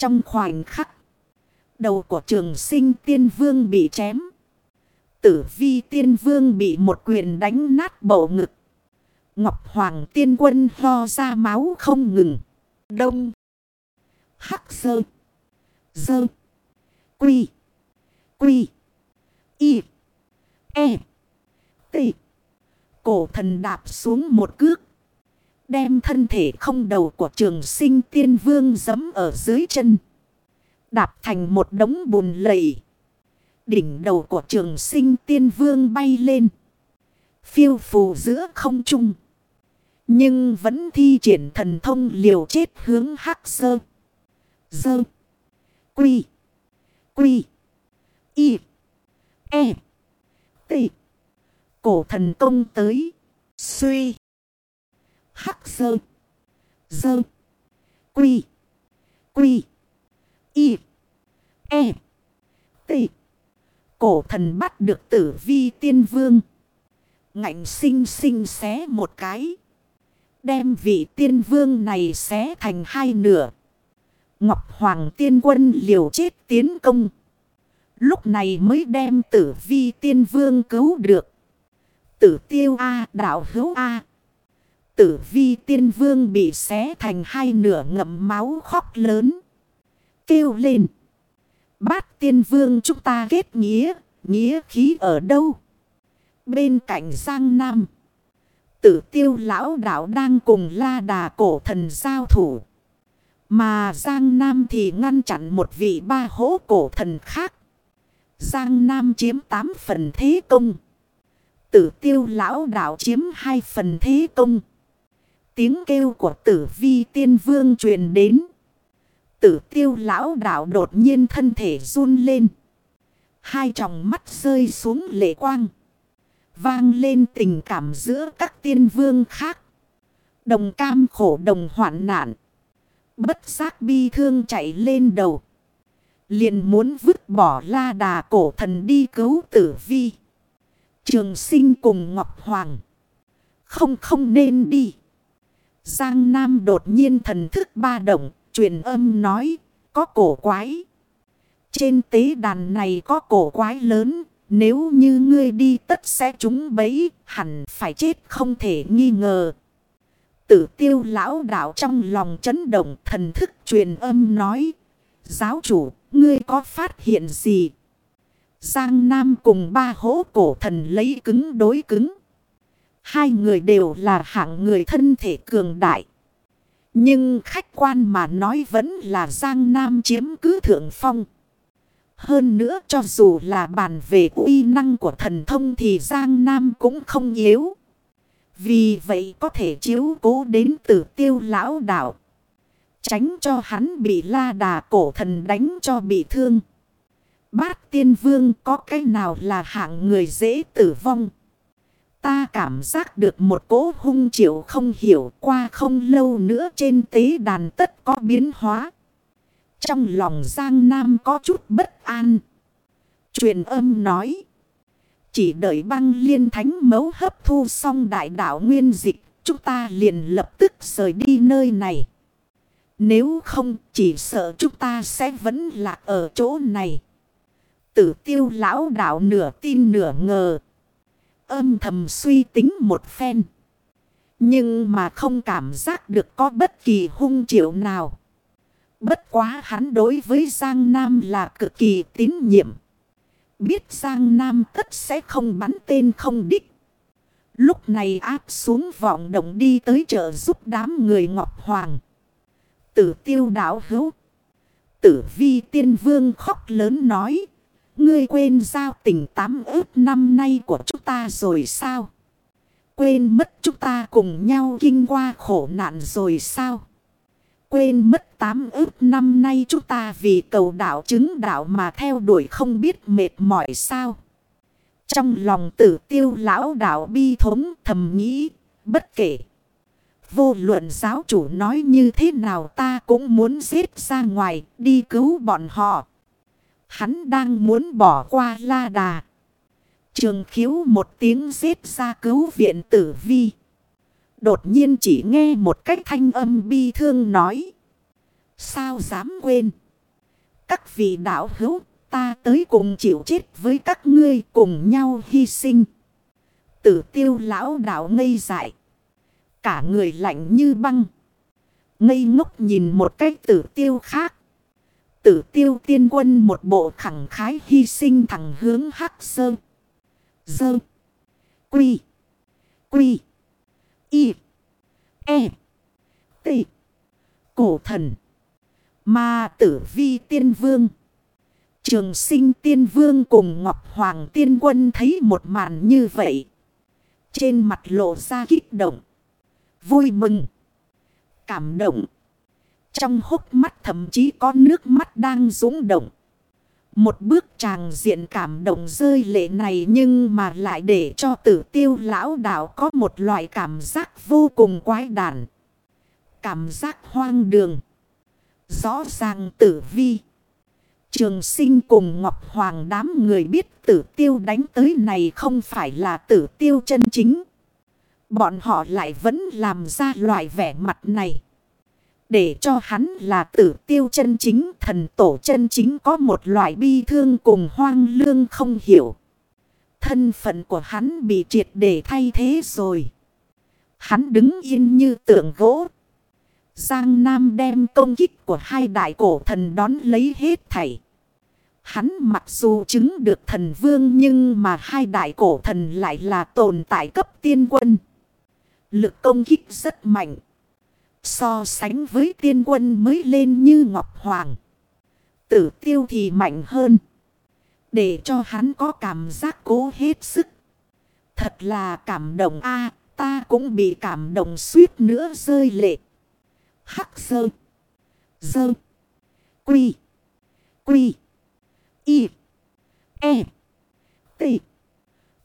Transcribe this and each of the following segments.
Trong khoảnh khắc, đầu của trường sinh tiên vương bị chém. Tử vi tiên vương bị một quyền đánh nát bộ ngực. Ngọc Hoàng tiên quân ho ra máu không ngừng. Đông. Hắc sơ. Dơ. Quy. Quy. Y. E. T. Cổ thần đạp xuống một cước. Đem thân thể không đầu của trường sinh tiên vương giấm ở dưới chân. Đạp thành một đống bùn lầy. Đỉnh đầu của trường sinh tiên vương bay lên. Phiêu phù giữa không trung. Nhưng vẫn thi triển thần thông liều chết hướng hắc sơ. Dơ. Quy. Quy. Y. E. T. Cổ thần công tới. Suy. Hắc sơ. Dơ. Quy. Quy. Y. E. T. Cổ thần bắt được tử vi tiên vương. Ngạnh sinh sinh xé một cái. Đem vị tiên vương này xé thành hai nửa. Ngọc Hoàng tiên quân liều chết tiến công. Lúc này mới đem tử vi tiên vương cứu được. Tử tiêu A, đạo hữu A. Tử vi tiên vương bị xé thành hai nửa ngậm máu khóc lớn. Kêu lên. Bát tiên vương chúng ta kết nghĩa. Nghĩa khí ở đâu? Bên cạnh Giang Nam. Tử tiêu lão đạo đang cùng la đà cổ thần giao thủ. Mà Giang Nam thì ngăn chặn một vị ba hố cổ thần khác. Giang Nam chiếm 8 phần thế công. Tử tiêu lão đạo chiếm 2 phần thế công. Tiếng kêu của tử vi tiên vương truyền đến. Tử tiêu lão đạo đột nhiên thân thể run lên. Hai tròng mắt rơi xuống lệ quang. Vang lên tình cảm giữa các tiên vương khác. Đồng cam khổ, đồng hoạn nạn. Bất giác bi thương chạy lên đầu. Liền muốn vứt bỏ la đà cổ thần đi cứu tử vi. Trường sinh cùng Ngọc Hoàng. Không không nên đi. Giang Nam đột nhiên thần thức ba động. Truyền âm nói. Có cổ quái. Trên tế đàn này có cổ quái lớn. Nếu như ngươi đi tất sẽ trúng bấy. Hẳn phải chết không thể nghi ngờ. Tử tiêu lão đạo trong lòng chấn động thần thức truyền âm nói. Giáo chủ, ngươi có phát hiện gì? Giang Nam cùng ba hố cổ thần lấy cứng đối cứng. Hai người đều là hạng người thân thể cường đại. Nhưng khách quan mà nói vẫn là Giang Nam chiếm cứ thượng phong. Hơn nữa cho dù là bàn về uy năng của thần thông thì Giang Nam cũng không yếu. Vì vậy có thể chiếu cố đến tử tiêu lão đạo. Tránh cho hắn bị la đà cổ thần đánh cho bị thương. Bát tiên vương có cái nào là hạng người dễ tử vong. Ta cảm giác được một cỗ hung triệu không hiểu qua không lâu nữa trên tế đàn tất có biến hóa. Trong lòng Giang Nam có chút bất an. Truyền âm nói. Chỉ đợi băng liên thánh mấu hấp thu xong đại đạo nguyên dịch. Chúng ta liền lập tức rời đi nơi này. Nếu không, chỉ sợ chúng ta sẽ vẫn lạc ở chỗ này. Tử tiêu lão đạo nửa tin nửa ngờ. Âm thầm suy tính một phen. Nhưng mà không cảm giác được có bất kỳ hung triệu nào. Bất quá hắn đối với Giang Nam là cực kỳ tín nhiệm. Biết Giang Nam tất sẽ không bắn tên không đích. Lúc này áp xuống vọng động đi tới chợ giúp đám người Ngọc Hoàng. Tử tiêu đảo hữu. Tử vi tiên vương khóc lớn nói. Ngươi quên giao tình tám ước năm nay của chúng ta rồi sao? Quên mất chúng ta cùng nhau kinh qua khổ nạn rồi sao? Quên mất tám ước năm nay chúng ta vì cầu đạo chứng đạo mà theo đuổi không biết mệt mỏi sao? Trong lòng tử tiêu lão đạo bi thống thầm nghĩ, bất kể. Vô luận giáo chủ nói như thế nào ta cũng muốn giết ra ngoài đi cứu bọn họ. Hắn đang muốn bỏ qua la đà. Trường khiếu một tiếng giết ra cứu viện tử vi. Đột nhiên chỉ nghe một cách thanh âm bi thương nói. Sao dám quên. Các vị đạo hữu, ta tới cùng chịu chết với các ngươi cùng nhau hy sinh. Tử tiêu lão đạo ngây dại. Cả người lạnh như băng. Ngây ngốc nhìn một cách tử tiêu khác. Tử tiêu tiên quân một bộ khẳng khái hy sinh thẳng hướng hắc sơ. Dơ. Quy. Quy. Y. E. T. Cổ thần. Ma tử vi tiên vương. Trường sinh tiên vương cùng Ngọc Hoàng tiên quân thấy một màn như vậy. Trên mặt lộ ra kích động. Vui mừng. Cảm động. Trong hốc mắt thậm chí có nước mắt đang dũng động. Một bước tràng diện cảm động rơi lệ này nhưng mà lại để cho tử tiêu lão đạo có một loại cảm giác vô cùng quái đản. Cảm giác hoang đường. Rõ ràng tử vi. Trường sinh cùng Ngọc Hoàng đám người biết tử tiêu đánh tới này không phải là tử tiêu chân chính. Bọn họ lại vẫn làm ra loại vẻ mặt này. Để cho hắn là tử tiêu chân chính, thần tổ chân chính có một loại bi thương cùng hoang lương không hiểu. Thân phận của hắn bị triệt để thay thế rồi. Hắn đứng yên như tượng gỗ. Giang Nam đem công kích của hai đại cổ thần đón lấy hết thảy. Hắn mặc dù chứng được thần vương nhưng mà hai đại cổ thần lại là tồn tại cấp tiên quân. Lực công kích rất mạnh. So sánh với tiên quân mới lên như Ngọc Hoàng. Tử tiêu thì mạnh hơn. Để cho hắn có cảm giác cố hết sức. Thật là cảm động a, ta cũng bị cảm động suýt nữa rơi lệ. Hắc sơ. Dơ. Quy. Quy. Y. E. T.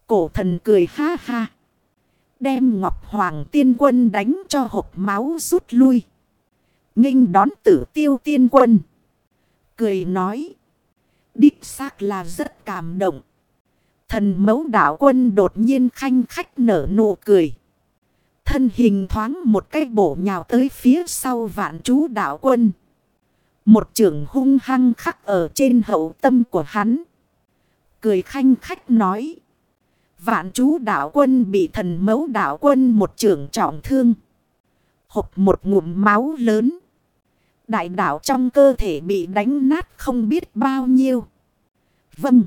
Cổ thần cười ha ha. Đem Ngọc Hoàng tiên quân đánh cho hộp máu rút lui. Nghinh đón tử tiêu tiên quân. Cười nói. Đích xác là rất cảm động. Thần mẫu đạo quân đột nhiên khanh khách nở nụ cười. Thân hình thoáng một cái bổ nhào tới phía sau vạn chú đạo quân. Một trường hung hăng khắc ở trên hậu tâm của hắn. Cười khanh khách nói. Vạn chú đạo quân bị thần mấu đạo quân một trường trọng thương. Hộp một ngụm máu lớn. Đại đạo trong cơ thể bị đánh nát không biết bao nhiêu. Vâng.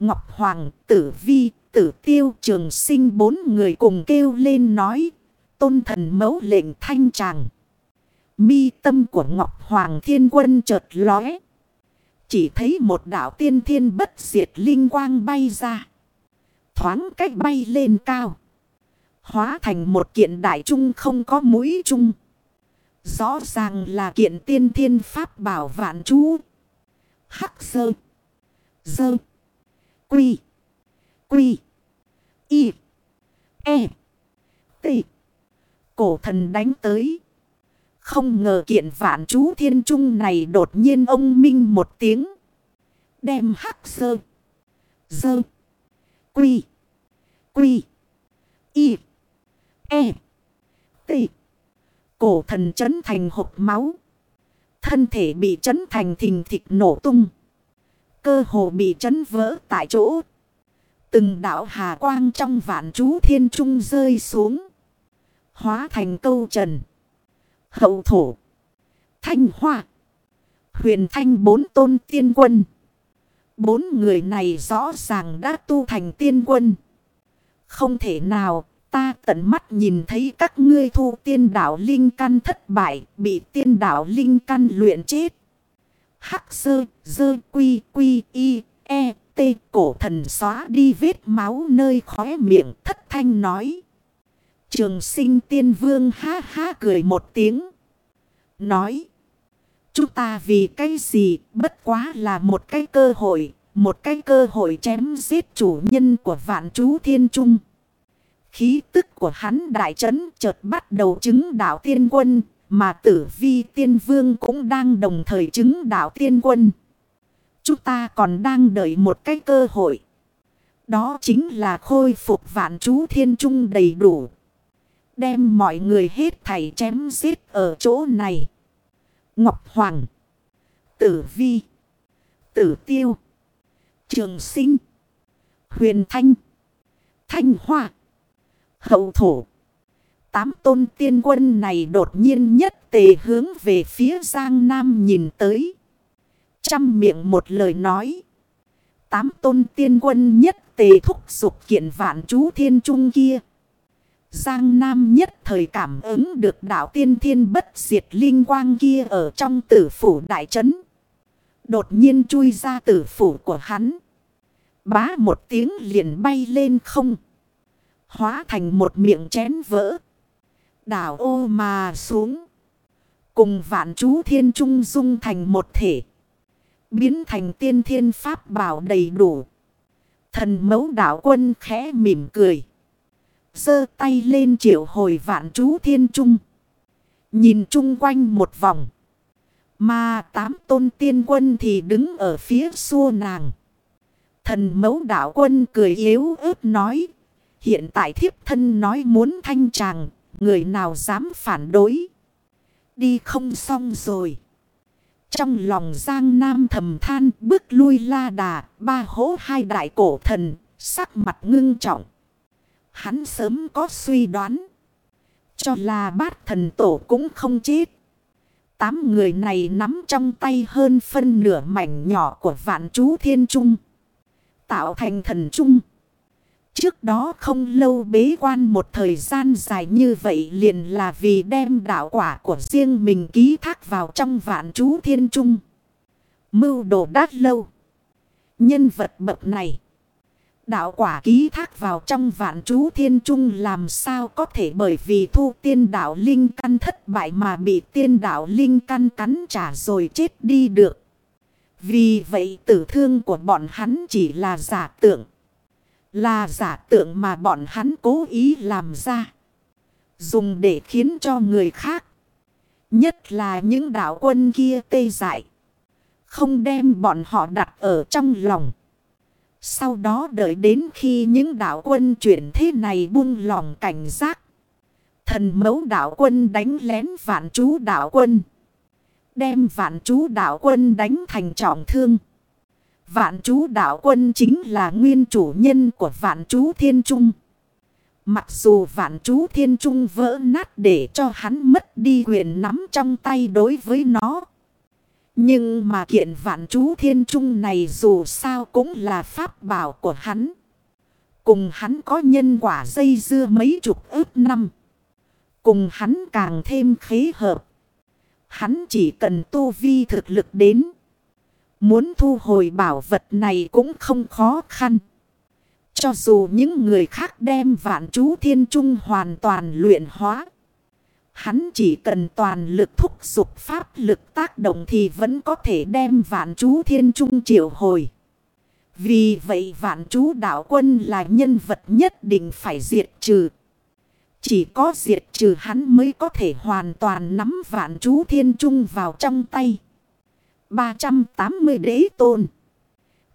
Ngọc Hoàng, Tử Vi, Tử Tiêu, Trường Sinh bốn người cùng kêu lên nói. Tôn thần mẫu lệnh thanh tràng. Mi tâm của Ngọc Hoàng Thiên Quân chợt lóe. Chỉ thấy một đạo tiên thiên bất diệt linh quang bay ra. Thoáng cách bay lên cao. Hóa thành một kiện đại trung không có mũi trung. Rõ ràng là kiện tiên thiên pháp bảo vạn chú. Hắc sơ. Sơ. Quy. Quy. Y. E. T. Cổ thần đánh tới. Không ngờ kiện vạn chú thiên trung này đột nhiên ông minh một tiếng. Đem hắc sơ. Sơ. Quy. Quy. Y. E. T. Cổ thần chấn thành hộp máu. Thân thể bị chấn thành thình thịch nổ tung. Cơ hồ bị chấn vỡ tại chỗ. Từng đảo hà quang trong vạn chú thiên trung rơi xuống. Hóa thành câu trần. Hậu thổ. Thanh hoa. Huyền thanh bốn tôn tiên quân. Bốn người này rõ ràng đã tu thành tiên quân. Không thể nào, ta tận mắt nhìn thấy các ngươi thu tiên đảo linh căn thất bại, bị tiên đảo linh căn luyện chết. Hắc sơ, dơ quy quy y, e, t cổ thần xóa đi vết máu nơi khóe miệng thất thanh nói. Trường sinh tiên vương ha ha cười một tiếng. Nói. Chúng ta vì cái gì bất quá là một cái cơ hội. Một cái cơ hội chém giết chủ nhân của vạn chú thiên trung. Khí tức của hắn đại trấn chợt bắt đầu chứng đạo tiên quân. Mà tử vi tiên vương cũng đang đồng thời chứng đạo tiên quân. Chúng ta còn đang đợi một cái cơ hội. Đó chính là khôi phục vạn chú thiên trung đầy đủ. Đem mọi người hết thảy chém giết ở chỗ này. Ngọc Hoàng. Tử Vi. Tử tiêu. Trường sinh. Huyền thanh. Thanh hoa. Hậu thổ. Tám tôn tiên quân này đột nhiên nhất tề hướng về phía Giang Nam nhìn tới. Trăm miệng một lời nói. Tám tôn tiên quân nhất tề thúc dục kiện vạn chú thiên trung kia. Giang Nam nhất thời cảm ứng được đạo tiên thiên bất diệt linh quang kia ở trong tử phủ đại trấn. Đột nhiên chui ra tử phủ của hắn. Bá một tiếng liền bay lên không. Hóa thành một miệng chén vỡ. Đảo ô mà xuống. Cùng vạn chú thiên trung dung thành một thể. Biến thành tiên thiên pháp bảo đầy đủ. Thần mẫu đảo quân khẽ mỉm cười. Sơ tay lên triệu hồi vạn chú thiên trung. Nhìn chung quanh một vòng. Mà tám tôn tiên quân thì đứng ở phía xua nàng. Thần mẫu đảo quân cười yếu ớt nói. Hiện tại thiếp thân nói muốn thanh tràng. Người nào dám phản đối. Đi không xong rồi. Trong lòng Giang Nam thầm than, bước lui la đà. Ba hố hai đại cổ thần. Sắc mặt ngưng trọng. Hắn sớm có suy đoán. Cho là bát thần tổ cũng không chết. Tám người này nắm trong tay hơn phân nửa mảnh nhỏ của vạn chú thiên trung. Tạo thành thần trung. Trước đó không lâu bế quan một thời gian dài như vậy liền là vì đem đạo quả của riêng mình ký thác vào trong vạn chú thiên trung. Mưu đồ đát lâu. Nhân vật bậc này. Đạo quả ký thác vào trong vạn chú thiên trung làm sao có thể bởi vì thu tiên đạo linh căn thất bại mà bị tiên đạo linh căn cắn trả rồi chết đi được. Vì vậy tử thương của bọn hắn chỉ là giả tượng. Là giả tượng mà bọn hắn cố ý làm ra. Dùng để khiến cho người khác. Nhất là những đạo quân kia tê dại. Không đem bọn họ đặt ở trong lòng. Sau đó đợi đến khi những đạo quân chuyển thế này buông lòng cảnh giác. Thần mẫu đạo quân đánh lén vạn chú đạo quân. Đem vạn chú đạo quân đánh thành trọng thương. Vạn chú đạo quân chính là nguyên chủ nhân của vạn chú thiên trung. Mặc dù vạn chú thiên trung vỡ nát để cho hắn mất đi quyền nắm trong tay đối với nó. Nhưng mà kiện vạn chú thiên trung này dù sao cũng là pháp bảo của hắn. Cùng hắn có nhân quả dây dưa mấy chục ước năm. Cùng hắn càng thêm khế hợp. Hắn chỉ cần tu vi thực lực đến. Muốn thu hồi bảo vật này cũng không khó khăn. Cho dù những người khác đem vạn chú thiên trung hoàn toàn luyện hóa. Hắn chỉ cần toàn lực thúc dục pháp lực tác động thì vẫn có thể đem vạn chú thiên trung triệu hồi. Vì vậy vạn chú đạo quân là nhân vật nhất định phải diệt trừ. Chỉ có diệt trừ hắn mới có thể hoàn toàn nắm vạn chú thiên trung vào trong tay. 380 đế tôn.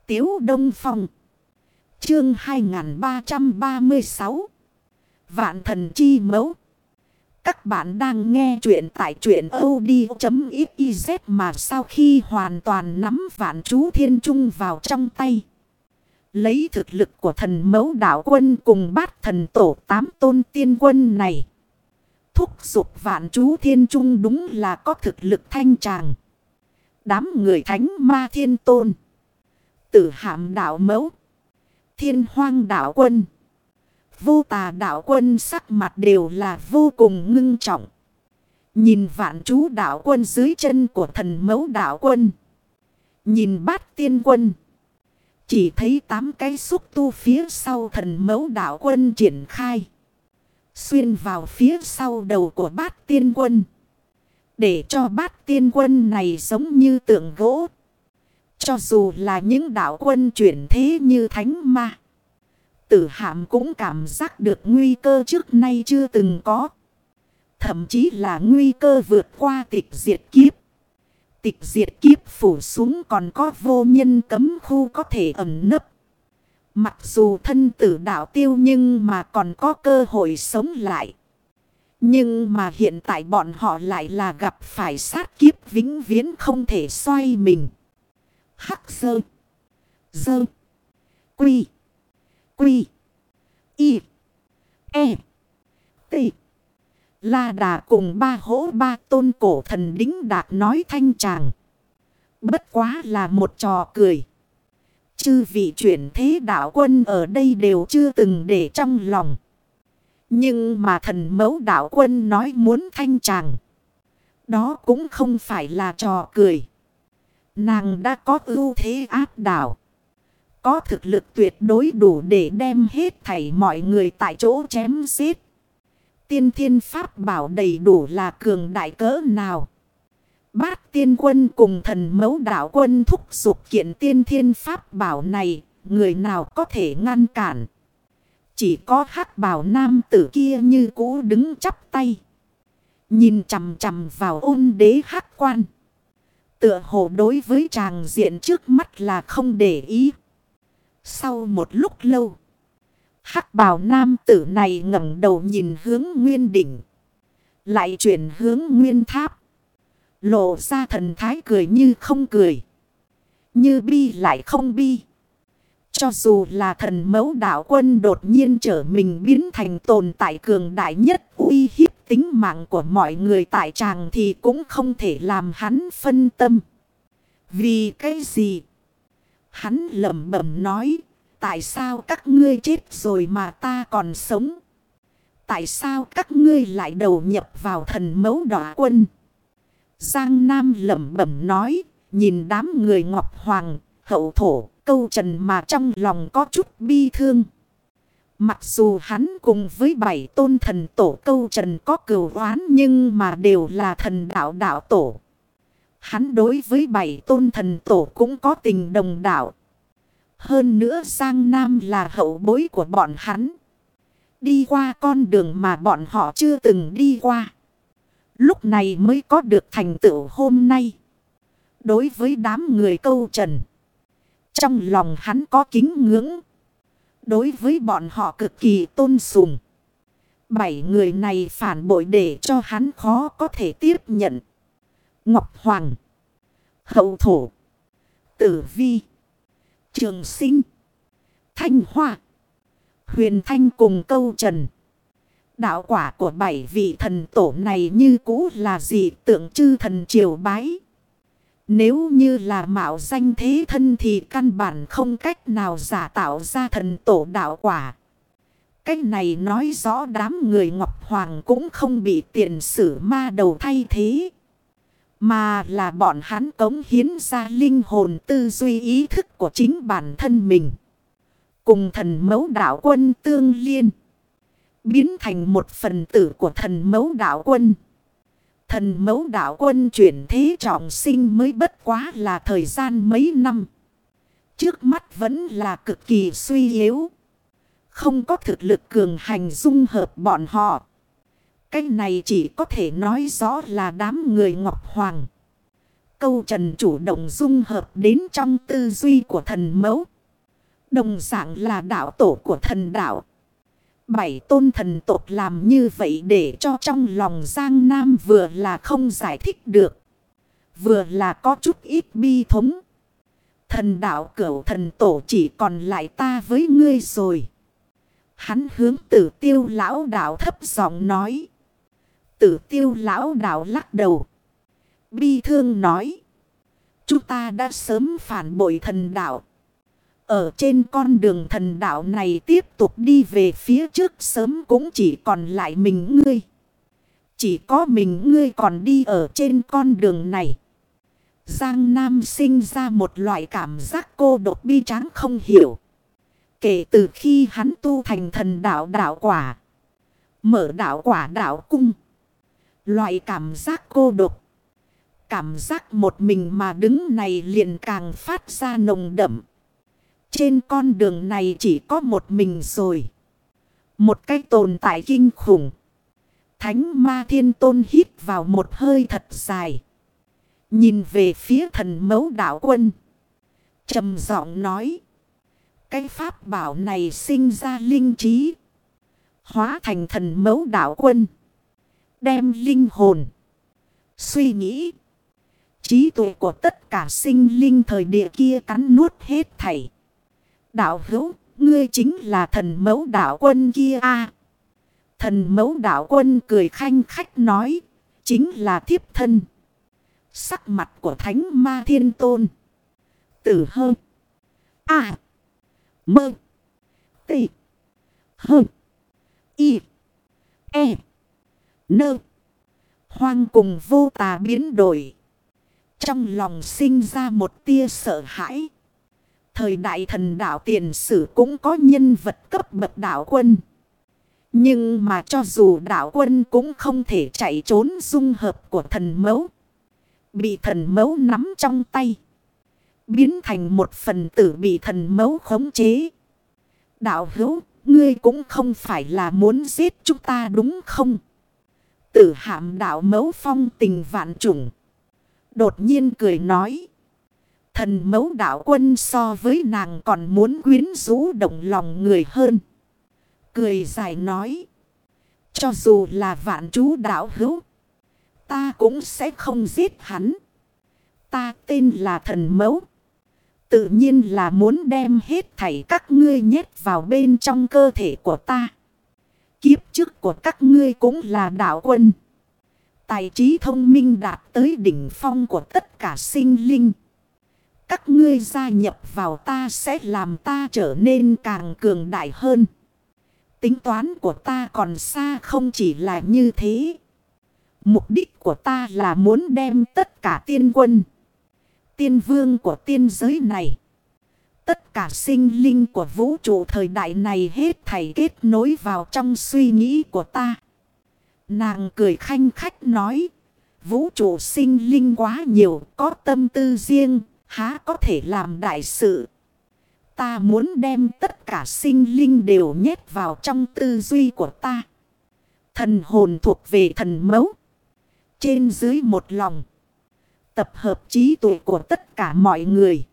Tiếu Đông Phong. Chương 2336. Vạn thần chi mẫu. Các bạn đang nghe chuyện tại chuyện od.xyz mà sau khi hoàn toàn nắm vạn chú thiên trung vào trong tay. Lấy thực lực của thần mẫu đạo quân cùng bát thần tổ tám tôn tiên quân này. Thúc giục vạn chú thiên trung đúng là có thực lực thanh tràng. Đám người thánh ma thiên tôn. Tử hạm đạo mẫu. Thiên hoang đạo quân. Vô tà đạo quân sắc mặt đều là vô cùng ngưng trọng. Nhìn vạn chú đạo quân dưới chân của thần mẫu đạo quân. Nhìn bát tiên quân. Chỉ thấy tám cái xúc tu phía sau thần mẫu đạo quân triển khai. Xuyên vào phía sau đầu của bát tiên quân. Để cho bát tiên quân này giống như tượng gỗ. Cho dù là những đạo quân chuyển thế như thánh ma. Tử hạm cũng cảm giác được nguy cơ trước nay chưa từng có. Thậm chí là nguy cơ vượt qua tịch diệt kiếp. Tịch diệt kiếp phủ xuống còn có vô nhân cấm khu có thể ẩn nấp. Mặc dù thân tử đạo tiêu nhưng mà còn có cơ hội sống lại. Nhưng mà hiện tại bọn họ lại là gặp phải sát kiếp vĩnh viễn không thể xoay mình. Hắc sơ. Sơ. Quy. Quy. Y. E. T. La Đà cùng ba hỗ ba tôn cổ thần đính đạt nói thanh tràng. Bất quá là một trò cười. Chư vị chuyển thế đạo quân ở đây đều chưa từng để trong lòng. Nhưng mà thần mẫu đạo quân nói muốn thanh tràng. Đó cũng không phải là trò cười. Nàng đã có ưu thế áp đảo. Có thực lực tuyệt đối đủ để đem hết thảy mọi người tại chỗ chém giết. Tiên thiên pháp bảo đầy đủ là cường đại cỡ nào. Bát tiên quân cùng thần mẫu đạo quân thúc giục kiện tiên thiên pháp bảo này. Người nào có thể ngăn cản. Chỉ có hắc bảo nam tử kia như cũ đứng chắp tay. Nhìn chằm chằm vào ôn đế hắc quan. Tựa hồ đối với chàng diện trước mắt là không để ý. Sau một lúc lâu. Hắc bào nam tử này ngẩng đầu nhìn hướng nguyên đỉnh. Lại chuyển hướng nguyên tháp. Lộ ra thần thái cười như không cười. Như bi lại không bi. Cho dù là thần mẫu đạo quân đột nhiên trở mình biến thành tồn tại cường đại nhất uy hiếp tính mạng của mọi người tại tràng thì cũng không thể làm hắn phân tâm. Vì cái gì? Hắn lẩm bẩm nói, tại sao các ngươi chết rồi mà ta còn sống? Tại sao các ngươi lại đầu nhập vào thần mẫu đỏ quân? Giang Nam lẩm bẩm nói, nhìn đám người ngọc hoàng, hậu thổ, câu trần mà trong lòng có chút bi thương. Mặc dù hắn cùng với bảy tôn thần tổ câu trần có cửu oán nhưng mà đều là thần đạo đạo tổ. Hắn đối với bảy tôn thần tổ cũng có tình đồng đạo. Hơn nữa Giang Nam là hậu bối của bọn hắn. Đi qua con đường mà bọn họ chưa từng đi qua. Lúc này mới có được thành tựu hôm nay. Đối với đám người câu trần. Trong lòng hắn có kính ngưỡng. Đối với bọn họ cực kỳ tôn sùng. Bảy người này phản bội để cho hắn khó có thể tiếp nhận. Ngọc Hoàng. Hậu Thổ. Tử Vi. Trường Sinh. Thanh Hoa. Huyền Thanh cùng câu trần. Đạo quả của bảy vị thần tổ này như cũ là gì tượng chư thần triều bái. Nếu như là mạo danh thế thân thì căn bản không cách nào giả tạo ra thần tổ đạo quả. Cách này nói rõ đám người Ngọc Hoàng cũng không bị tiền sử ma đầu thay thế. Mà là bọn hắn cống hiến ra linh hồn tư duy ý thức của chính bản thân mình. Cùng thần mẫu đạo quân tương liên. Biến thành một phần tử của thần mẫu đạo quân. Thần mẫu đạo quân chuyển thế trọng sinh mới bất quá là thời gian mấy năm. Trước mắt vẫn là cực kỳ suy yếu. Không có thực lực cường hành dung hợp bọn họ. Cái này chỉ có thể nói rõ là đám người Ngọc Hoàng. Câu trần chủ động dung hợp đến trong tư duy của thần mẫu. Đồng dạng là đạo tổ của thần đạo. Bảy tôn thần tộc làm như vậy để cho trong lòng Giang Nam vừa là không giải thích được. Vừa là có chút ít bi thống. Thần đạo cửu thần tổ chỉ còn lại ta với ngươi rồi. Hắn hướng tử tiêu lão đạo thấp giọng nói. Tử tiêu lão đảo lắc đầu. Bi thương nói. Chúng ta đã sớm phản bội thần đạo. Ở trên con đường thần đạo này tiếp tục đi về phía trước sớm cũng chỉ còn lại mình ngươi. Chỉ có mình ngươi còn đi ở trên con đường này. Giang Nam sinh ra một loại cảm giác cô độc bi tráng không hiểu. Kể từ khi hắn tu thành thần đạo đạo quả. Mở đạo quả đạo cung. Loại cảm giác cô độc. Cảm giác một mình mà đứng này liền càng phát ra nồng đậm. Trên con đường này chỉ có một mình rồi. Một cái tồn tại kinh khủng. Thánh ma thiên tôn hít vào một hơi thật dài. Nhìn về phía thần mẫu đạo quân. trầm giọng nói. Cái pháp bảo này sinh ra linh trí. Hóa thành thần mẫu đạo quân. Đem linh hồn. Suy nghĩ trí tuệ của tất cả sinh linh thời địa kia cắn nuốt hết thảy. Đạo hữu, ngươi chính là thần mẫu đạo quân kia a Thần mẫu đạo quân cười khanh khách nói, chính là thiếp thân. Sắc mặt của thánh ma thiên tôn. Tử hơn. A. Mơ. Tị. Hơn. Y. E. Nơ. Hoang cùng vô tà biến đổi. Trong lòng sinh ra một tia sợ hãi. Thời đại thần đạo tiền sử cũng có nhân vật cấp bậc đạo quân. Nhưng mà cho dù đạo quân cũng không thể chạy trốn dung hợp của thần mẫu. Bị thần mẫu nắm trong tay. Biến thành một phần tử bị thần mẫu khống chế. Đạo hữu, ngươi cũng không phải là muốn giết chúng ta đúng không? Tử hạm đạo mẫu phong tình vạn trùng. Đột nhiên cười nói. Thần mẫu đạo quân so với nàng còn muốn quyến rũ động lòng người hơn. Cười dài nói. Cho dù là vạn chú đạo hữu. Ta cũng sẽ không giết hắn. Ta tên là thần mẫu. Tự nhiên là muốn đem hết thảy các ngươi nhét vào bên trong cơ thể của ta. Kiếp trước của các ngươi cũng là đạo quân. Tài trí thông minh đạt tới đỉnh phong của tất cả sinh linh. Các ngươi gia nhập vào ta sẽ làm ta trở nên càng cường đại hơn. Tính toán của ta còn xa không chỉ là như thế. Mục đích của ta là muốn đem tất cả tiên quân. Tiên vương của tiên giới này. Tất cả sinh linh của vũ trụ thời đại này hết thảy kết nối vào trong suy nghĩ của ta. Nàng cười khanh khách nói. Vũ trụ sinh linh quá nhiều, có tâm tư riêng, há có thể làm đại sự. Ta muốn đem tất cả sinh linh đều nhét vào trong tư duy của ta. Thần hồn thuộc về thần mẫu. Trên dưới một lòng. Tập hợp trí tuệ của tất cả mọi người.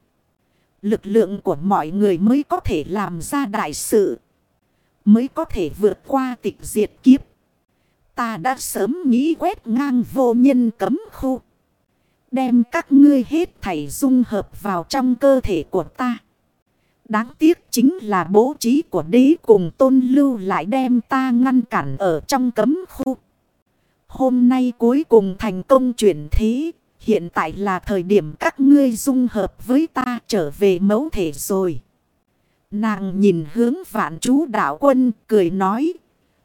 Lực lượng của mọi người mới có thể làm ra đại sự. Mới có thể vượt qua tịch diệt kiếp. Ta đã sớm nghĩ quét ngang vô nhân cấm khu. Đem các ngươi hết thảy dung hợp vào trong cơ thể của ta. Đáng tiếc chính là bố trí của đế cùng tôn lưu lại đem ta ngăn cản ở trong cấm khu. Hôm nay cuối cùng thành công chuyển thế. Hiện tại là thời điểm các ngươi dung hợp với ta trở về mẫu thể rồi. Nàng nhìn hướng vạn chú đạo quân cười nói.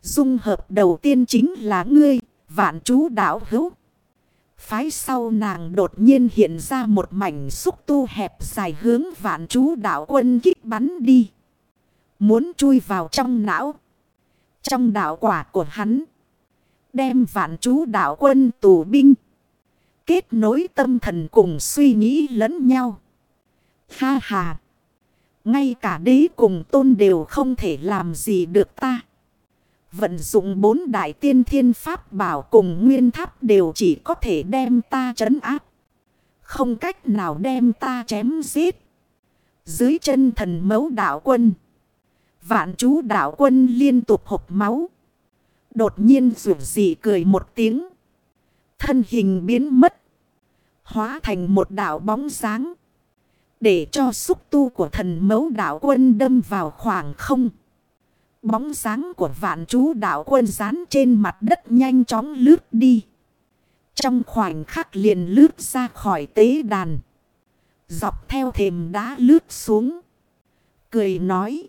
Dung hợp đầu tiên chính là ngươi, vạn chú đạo hữu. Phái sau nàng đột nhiên hiện ra một mảnh xúc tu hẹp dài hướng vạn chú đạo quân kích bắn đi. Muốn chui vào trong não. Trong đạo quả của hắn. Đem vạn chú đạo quân tù binh. Kết nối tâm thần cùng suy nghĩ lẫn nhau. Ha ha. Ngay cả đế cùng tôn đều không thể làm gì được ta. Vận dụng bốn đại tiên thiên pháp bảo cùng nguyên tháp đều chỉ có thể đem ta trấn áp. Không cách nào đem ta chém giết. Dưới chân thần mấu đạo quân. Vạn chú đạo quân liên tục hộp máu. Đột nhiên rủ dị cười một tiếng. Thân hình biến mất. Hóa thành một đạo bóng sáng. Để cho xúc tu của thần mấu đạo quân đâm vào khoảng không. Bóng sáng của vạn chú đạo quân rán trên mặt đất nhanh chóng lướt đi. Trong khoảnh khắc liền lướt ra khỏi tế đàn. Dọc theo thềm đá lướt xuống. Cười nói.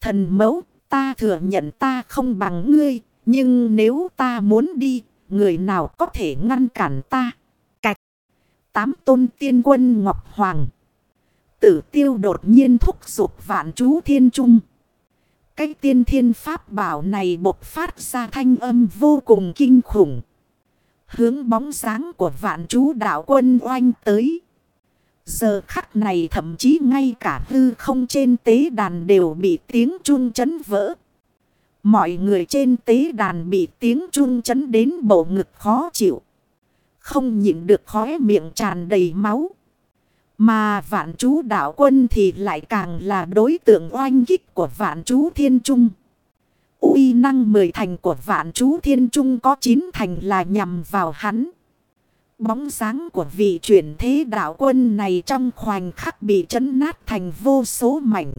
Thần mẫu, ta thừa nhận ta không bằng ngươi. Nhưng nếu ta muốn đi, người nào có thể ngăn cản ta? Tám tôn tiên quân Ngọc Hoàng. Tử tiêu đột nhiên thúc giục vạn chú thiên trung. Cái tiên thiên pháp bảo này bộc phát ra thanh âm vô cùng kinh khủng. Hướng bóng sáng của vạn chú đạo quân oanh tới. Giờ khắc này thậm chí ngay cả hư không trên tế đàn đều bị tiếng chuông chấn vỡ. Mọi người trên tế đàn bị tiếng chuông chấn đến bộ ngực khó chịu. Không nhịn được khóe miệng tràn đầy máu. Mà vạn chú đạo quân thì lại càng là đối tượng oanh kích của vạn chú thiên trung. uy năng mười thành của vạn chú thiên trung có chín thành là nhằm vào hắn. Bóng dáng của vị chuyển thế đạo quân này trong khoảnh khắc bị chấn nát thành vô số mảnh.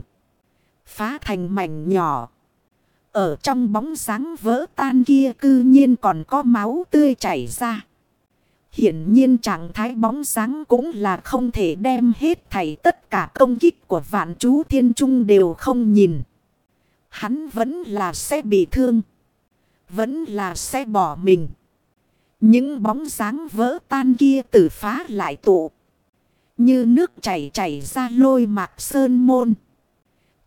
Phá thành mảnh nhỏ. Ở trong bóng dáng vỡ tan kia cư nhiên còn có máu tươi chảy ra. Hiển nhiên trạng thái bóng sáng cũng là không thể đem hết thảy tất cả công kích của vạn chú thiên trung đều không nhìn. Hắn vẫn là sẽ bị thương. Vẫn là sẽ bỏ mình. Những bóng sáng vỡ tan kia tử phá lại tụ. Như nước chảy chảy ra lôi mạc sơn môn.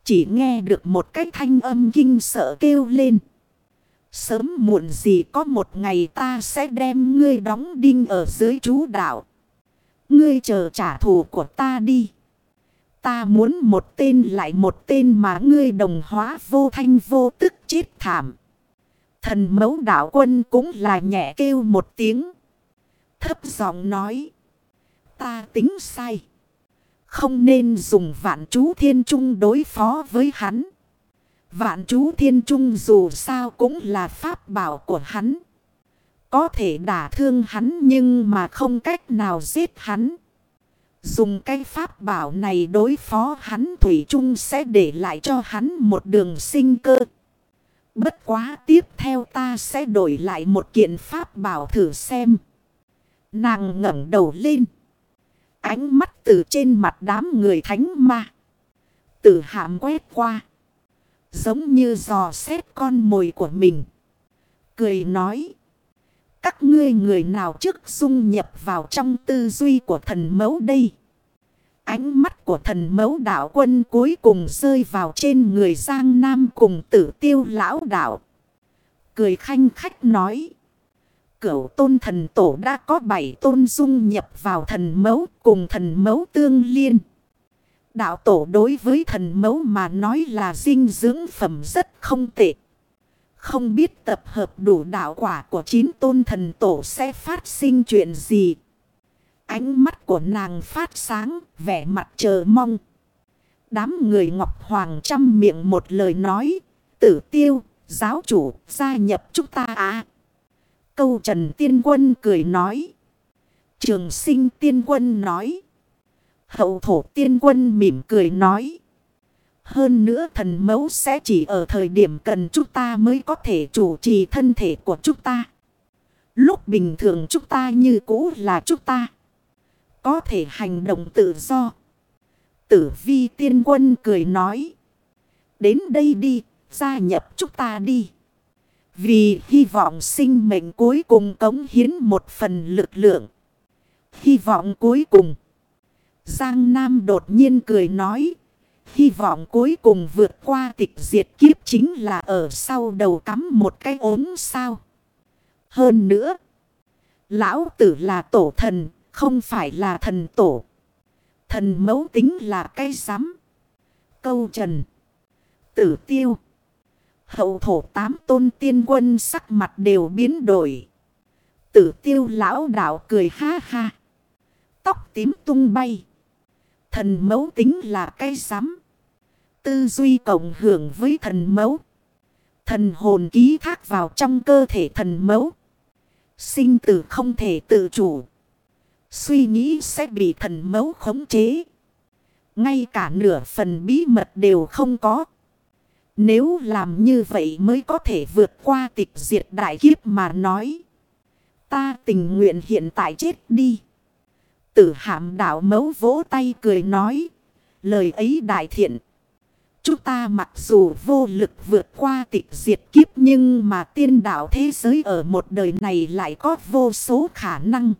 Chỉ nghe được một cái thanh âm kinh sợ kêu lên. Sớm muộn gì có một ngày ta sẽ đem ngươi đóng đinh ở dưới chú đạo. Ngươi chờ trả thù của ta đi. Ta muốn một tên lại một tên mà ngươi đồng hóa vô thanh vô tức chết thảm. Thần mẫu đạo quân cũng là nhẹ kêu một tiếng. Thấp giọng nói. Ta tính sai. Không nên dùng vạn chú thiên trung đối phó với hắn. Vạn chú thiên trung dù sao cũng là pháp bảo của hắn. Có thể đả thương hắn nhưng mà không cách nào giết hắn. Dùng cái pháp bảo này đối phó hắn Thủy Trung sẽ để lại cho hắn một đường sinh cơ. Bất quá tiếp theo ta sẽ đổi lại một kiện pháp bảo thử xem. Nàng ngẩng đầu lên. Ánh mắt từ trên mặt đám người thánh ma. Tử hàm quét qua. Giống như dò xét con mồi của mình. Cười nói. Các ngươi người nào trước dung nhập vào trong tư duy của thần mẫu đây. Ánh mắt của thần mẫu đạo quân cuối cùng rơi vào trên người Giang Nam cùng tử tiêu lão đạo. Cười khanh khách nói. Cửu tôn thần tổ đã có bảy tôn dung nhập vào thần mẫu cùng thần mẫu tương liên. Đạo tổ đối với thần mẫu mà nói là dinh dưỡng phẩm rất không tệ. Không biết tập hợp đủ đạo quả của chín tôn thần tổ sẽ phát sinh chuyện gì. Ánh mắt của nàng phát sáng, vẻ mặt chờ mong. Đám người Ngọc Hoàng trăm miệng một lời nói. Tử tiêu, giáo chủ, gia nhập chúng ta à. Câu Trần Tiên Quân cười nói. Trường sinh Tiên Quân nói. Hậu thổ Tiên Quân mỉm cười nói. Hơn nữa thần mẫu sẽ chỉ ở thời điểm cần chúng ta mới có thể chủ trì thân thể của chúng ta. Lúc bình thường chúng ta như cũ là chúng ta. Có thể hành động tự do. Tử vi tiên quân cười nói. Đến đây đi, gia nhập chúng ta đi. Vì hy vọng sinh mệnh cuối cùng cống hiến một phần lực lượng. Hy vọng cuối cùng. Giang Nam đột nhiên cười nói. Hy vọng cuối cùng vượt qua tịch diệt kiếp chính là ở sau đầu cắm một cái ốm sao. Hơn nữa. Lão tử là tổ thần. Không phải là thần tổ. Thần mẫu tính là cái giám. Câu trần. Tử tiêu. Hậu thổ tám tôn tiên quân sắc mặt đều biến đổi. Tử tiêu lão đạo cười ha ha. Tóc tím tung bay. Thần mẫu tính là cái sắm. Tư duy cộng hưởng với thần mẫu. Thần hồn ký thác vào trong cơ thể thần mẫu. Sinh tử không thể tự chủ. Suy nghĩ sẽ bị thần mẫu khống chế. Ngay cả nửa phần bí mật đều không có. Nếu làm như vậy mới có thể vượt qua tịch diệt đại kiếp mà nói. Ta tình nguyện hiện tại chết đi. Tử hàm đạo mấu vỗ tay cười nói. Lời ấy đại thiện. Chúng ta mặc dù vô lực vượt qua tịch diệt kiếp nhưng mà tiên đạo thế giới ở một đời này lại có vô số khả năng.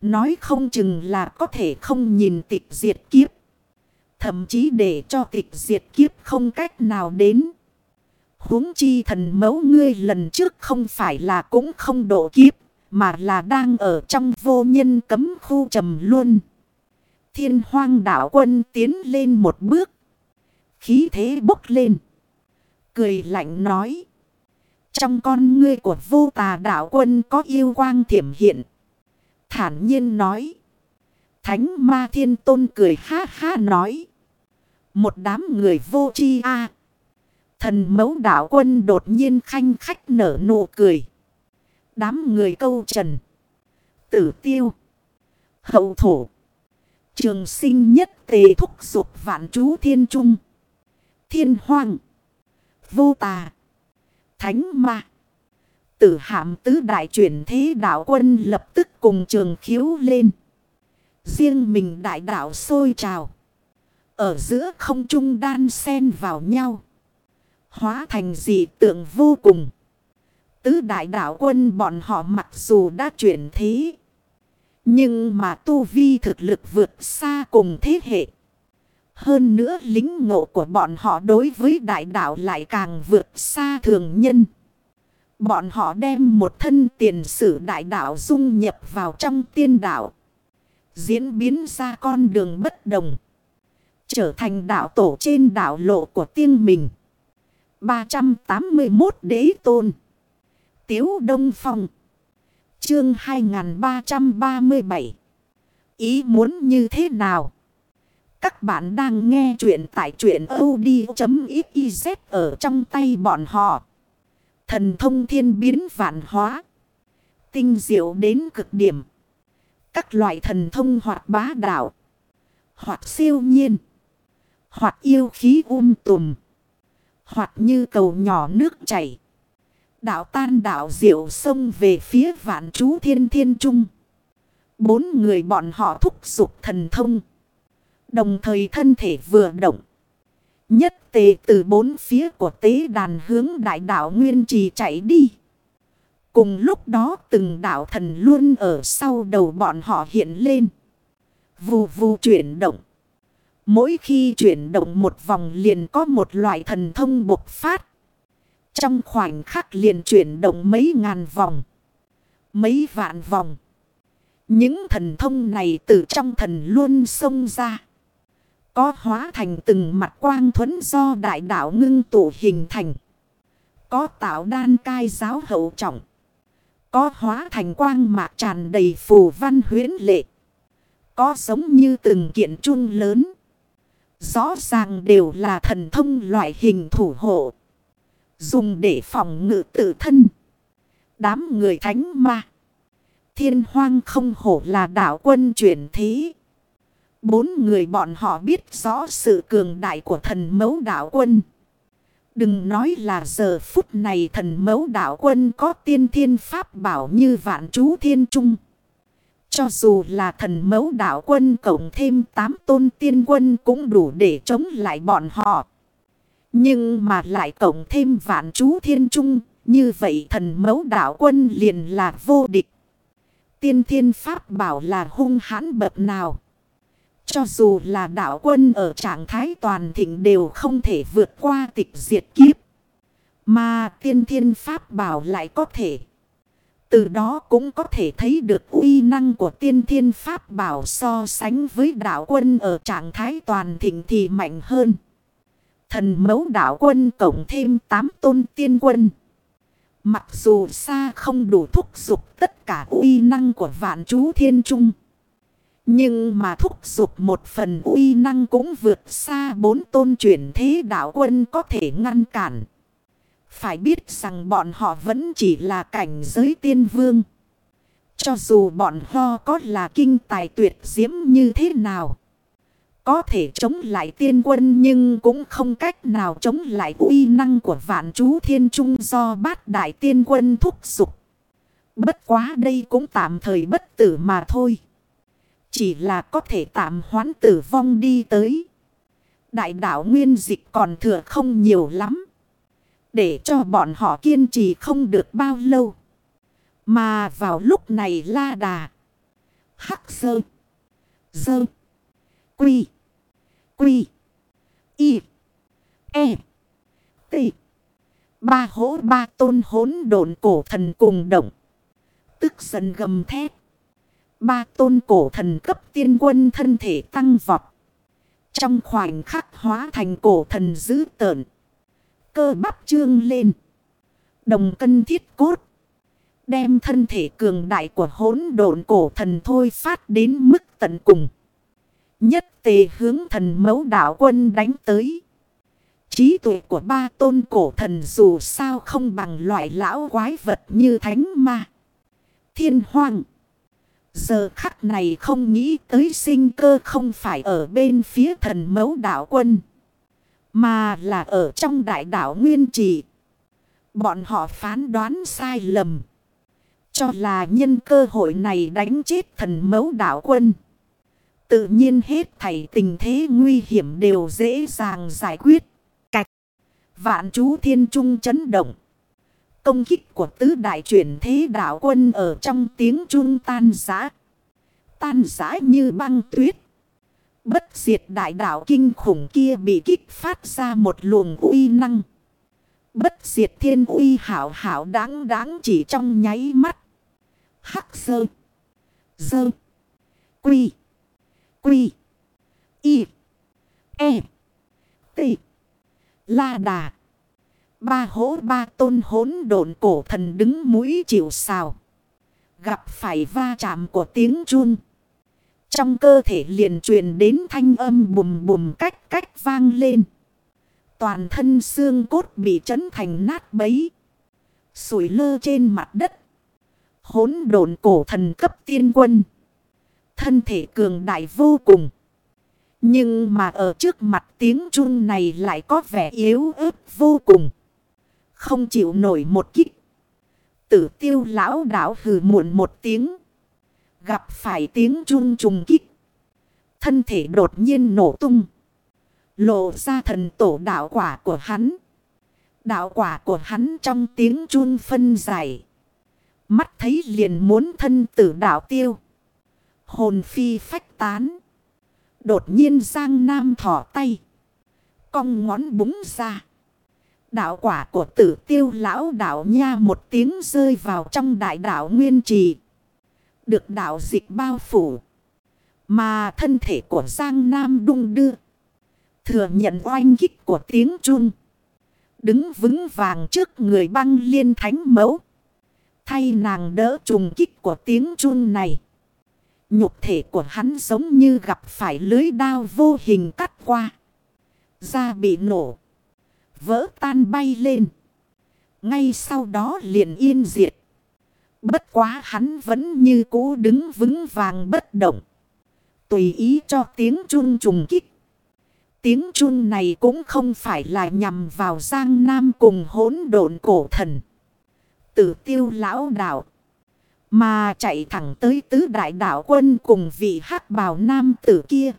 Nói không chừng là có thể không nhìn tịch diệt kiếp. Thậm chí để cho tịch diệt kiếp không cách nào đến. huống chi thần mẫu ngươi lần trước không phải là cũng không độ kiếp. Mà là đang ở trong vô nhân cấm khu trầm luôn. Thiên hoang đảo quân tiến lên một bước. Khí thế bốc lên. Cười lạnh nói. Trong con ngươi của vô tà đảo quân có yêu quang thiểm hiện. Thản nhiên nói. Thánh ma thiên tôn cười ha ha nói. Một đám người vô chi a Thần mẫu đạo quân đột nhiên khanh khách nở nụ cười. Đám người câu trần. Tử tiêu. Hậu thổ. Trường sinh nhất tề thúc dục vạn chú thiên trung. Thiên hoang. Vô tà. Thánh ma. Tử hạm tứ đại chuyển thế đạo quân lập tức cùng trường khiếu lên. Riêng mình đại đạo sôi trào. Ở giữa không trung đan sen vào nhau. Hóa thành dị tượng vô cùng. Tứ đại đạo quân bọn họ mặc dù đã chuyển thế. Nhưng mà tu vi thực lực vượt xa cùng thế hệ. Hơn nữa lính ngộ của bọn họ đối với đại đạo lại càng vượt xa thường nhân. Bọn họ đem một thân tiền sử đại đạo dung nhập vào trong tiên đạo. Diễn biến ra con đường bất đồng. Trở thành đạo tổ trên đạo lộ của tiên mình. 381 đế tôn. Tiếu Đông Phong. Chương 2337. Ý muốn như thế nào? Các bạn đang nghe chuyện tại chuyện od.xyz ở trong tay bọn họ. Thần thông thiên biến vạn hóa. Tinh diệu đến cực điểm. Các loại thần thông hoạt bá đạo. Hoặc siêu nhiên. Hoặc yêu khí um tùm. Hoặc như cầu nhỏ nước chảy. Đạo tan đạo diệu sông về phía vạn chú thiên thiên trung. Bốn người bọn họ thúc giục thần thông. Đồng thời thân thể vừa động. Nhất tề từ bốn phía của tế đàn hướng đại đạo nguyên trì chạy đi. Cùng lúc đó từng đạo thần luôn ở sau đầu bọn họ hiện lên. Vù vù chuyển động. Mỗi khi chuyển động một vòng liền có một loại thần thông bộc phát. Trong khoảnh khắc liền chuyển động mấy ngàn vòng. Mấy vạn vòng. Những thần thông này từ trong thần luôn xông ra. Có hóa thành từng mặt quang thuẫn do đại đạo ngưng tụ hình thành. Có tạo đan cai giáo hậu trọng. Có hóa thành quang mạc tràn đầy phù văn huyến lệ. Có giống như từng kiện trung lớn. Rõ ràng đều là thần thông loại hình thủ hộ. Dùng để phòng ngự tự thân. Đám người thánh ma. Thiên hoang không hổ là đạo quân chuyển thế. Bốn người bọn họ biết rõ sự cường đại của thần mẫu đạo quân. Đừng nói là giờ phút này thần mẫu đạo quân có tiên thiên pháp bảo như vạn chú thiên trung. Cho dù là thần mẫu đạo quân cộng thêm tám tôn tiên quân cũng đủ để chống lại bọn họ. Nhưng mà lại cộng thêm vạn chú thiên trung, như vậy thần mẫu đạo quân liền là vô địch. Tiên thiên pháp bảo là hung hãn bậc nào. Cho dù là đạo quân ở trạng thái toàn thịnh đều không thể vượt qua tịch diệt kiếp. Mà tiên thiên pháp bảo lại có thể. Từ đó cũng có thể thấy được uy năng của tiên thiên pháp bảo so sánh với đạo quân ở trạng thái toàn thịnh thì mạnh hơn. Thần mẫu đạo quân cộng thêm 8 tôn tiên quân. Mặc dù xa không đủ thúc giục tất cả uy năng của vạn chú thiên trung. Nhưng mà thúc giục một phần uy năng cũng vượt xa bốn tôn chuyển thế đạo quân có thể ngăn cản. Phải biết rằng bọn họ vẫn chỉ là cảnh giới tiên vương. Cho dù bọn ho có là kinh tài tuyệt diễm như thế nào. Có thể chống lại tiên quân nhưng cũng không cách nào chống lại uy năng của vạn chú thiên trung do bát đại tiên quân thúc giục. Bất quá đây cũng tạm thời bất tử mà thôi. Chỉ là có thể tạm hoán tử vong đi tới. Đại đạo nguyên dịch còn thừa không nhiều lắm. Để cho bọn họ kiên trì không được bao lâu. Mà vào lúc này la đà. Hắc sơ. Sơ. Quy. Quy. Y. E. T. Ba hố ba tôn hốn độn cổ thần cùng động. Tức giận gầm thét. Ba tôn cổ thần cấp tiên quân thân thể tăng vọt. Trong khoảnh khắc hóa thành cổ thần dữ tợn. Cơ bắp trương lên. Đồng cân thiết cốt. Đem thân thể cường đại của hỗn độn cổ thần thôi phát đến mức tận cùng. Nhất tề hướng thần mẫu đạo quân đánh tới. Trí tuệ của ba tôn cổ thần dù sao không bằng loại lão quái vật như thánh ma. Thiên hoàng Giờ khắc này không nghĩ tới sinh cơ không phải ở bên phía thần mẫu đảo quân. Mà là ở trong đại đảo Nguyên Trì. Bọn họ phán đoán sai lầm. Cho là nhân cơ hội này đánh chết thần mẫu đảo quân. Tự nhiên hết thảy tình thế nguy hiểm đều dễ dàng giải quyết. Cạch. Vạn chú thiên trung chấn động. Công kích của tứ đại chuyển thế đảo quân ở trong tiếng trung tan giã. Tan giã như băng tuyết. Bất diệt đại đảo kinh khủng kia bị kích phát ra một luồng uy năng. Bất diệt thiên uy hảo hảo đáng đáng chỉ trong nháy mắt. Hắc sơ. Sơ. Quy. Quy. Y. E. T. La đà. Ba hố, ba tôn hốn độn cổ thần đứng mũi chịu sào Gặp phải va chạm của tiếng chun. Trong cơ thể liền truyền đến thanh âm bùm bùm cách cách vang lên. Toàn thân xương cốt bị chấn thành nát bấy. Sủi lơ trên mặt đất. Hốn độn cổ thần cấp tiên quân. Thân thể cường đại vô cùng. Nhưng mà ở trước mặt tiếng chun này lại có vẻ yếu ớt vô cùng. Không chịu nổi một kích. Tử tiêu lão đảo hừ muộn một tiếng. Gặp phải tiếng chun trùng kích. Thân thể đột nhiên nổ tung. Lộ ra thần tổ đạo quả của hắn. Đạo quả của hắn trong tiếng chun phân giải. Mắt thấy liền muốn thân tử đạo tiêu. Hồn phi phách tán. Đột nhiên Giang Nam thỏ tay. Cong ngón búng ra. Đạo quả của tử tiêu lão đạo nha một tiếng rơi vào trong đại đạo nguyên trì. Được đạo dịch bao phủ. Mà thân thể của Giang Nam đung đưa. Thừa nhận oanh kích của tiếng chun. Đứng vững vàng trước người băng liên thánh mẫu. Thay nàng đỡ trùng kích của tiếng chun này. Nhục thể của hắn giống như gặp phải lưới đao vô hình cắt qua. Da bị nổ. Vỡ tan bay lên. Ngay sau đó liền yên diệt. Bất quá hắn vẫn như cố đứng vững vàng bất động. Tùy ý cho tiếng chun trùng kích. Tiếng chun này cũng không phải là nhằm vào Giang Nam cùng hỗn độn cổ thần. Tử tiêu lão đạo. Mà chạy thẳng tới tứ đại đạo quân cùng vị hắc bào nam tử kia.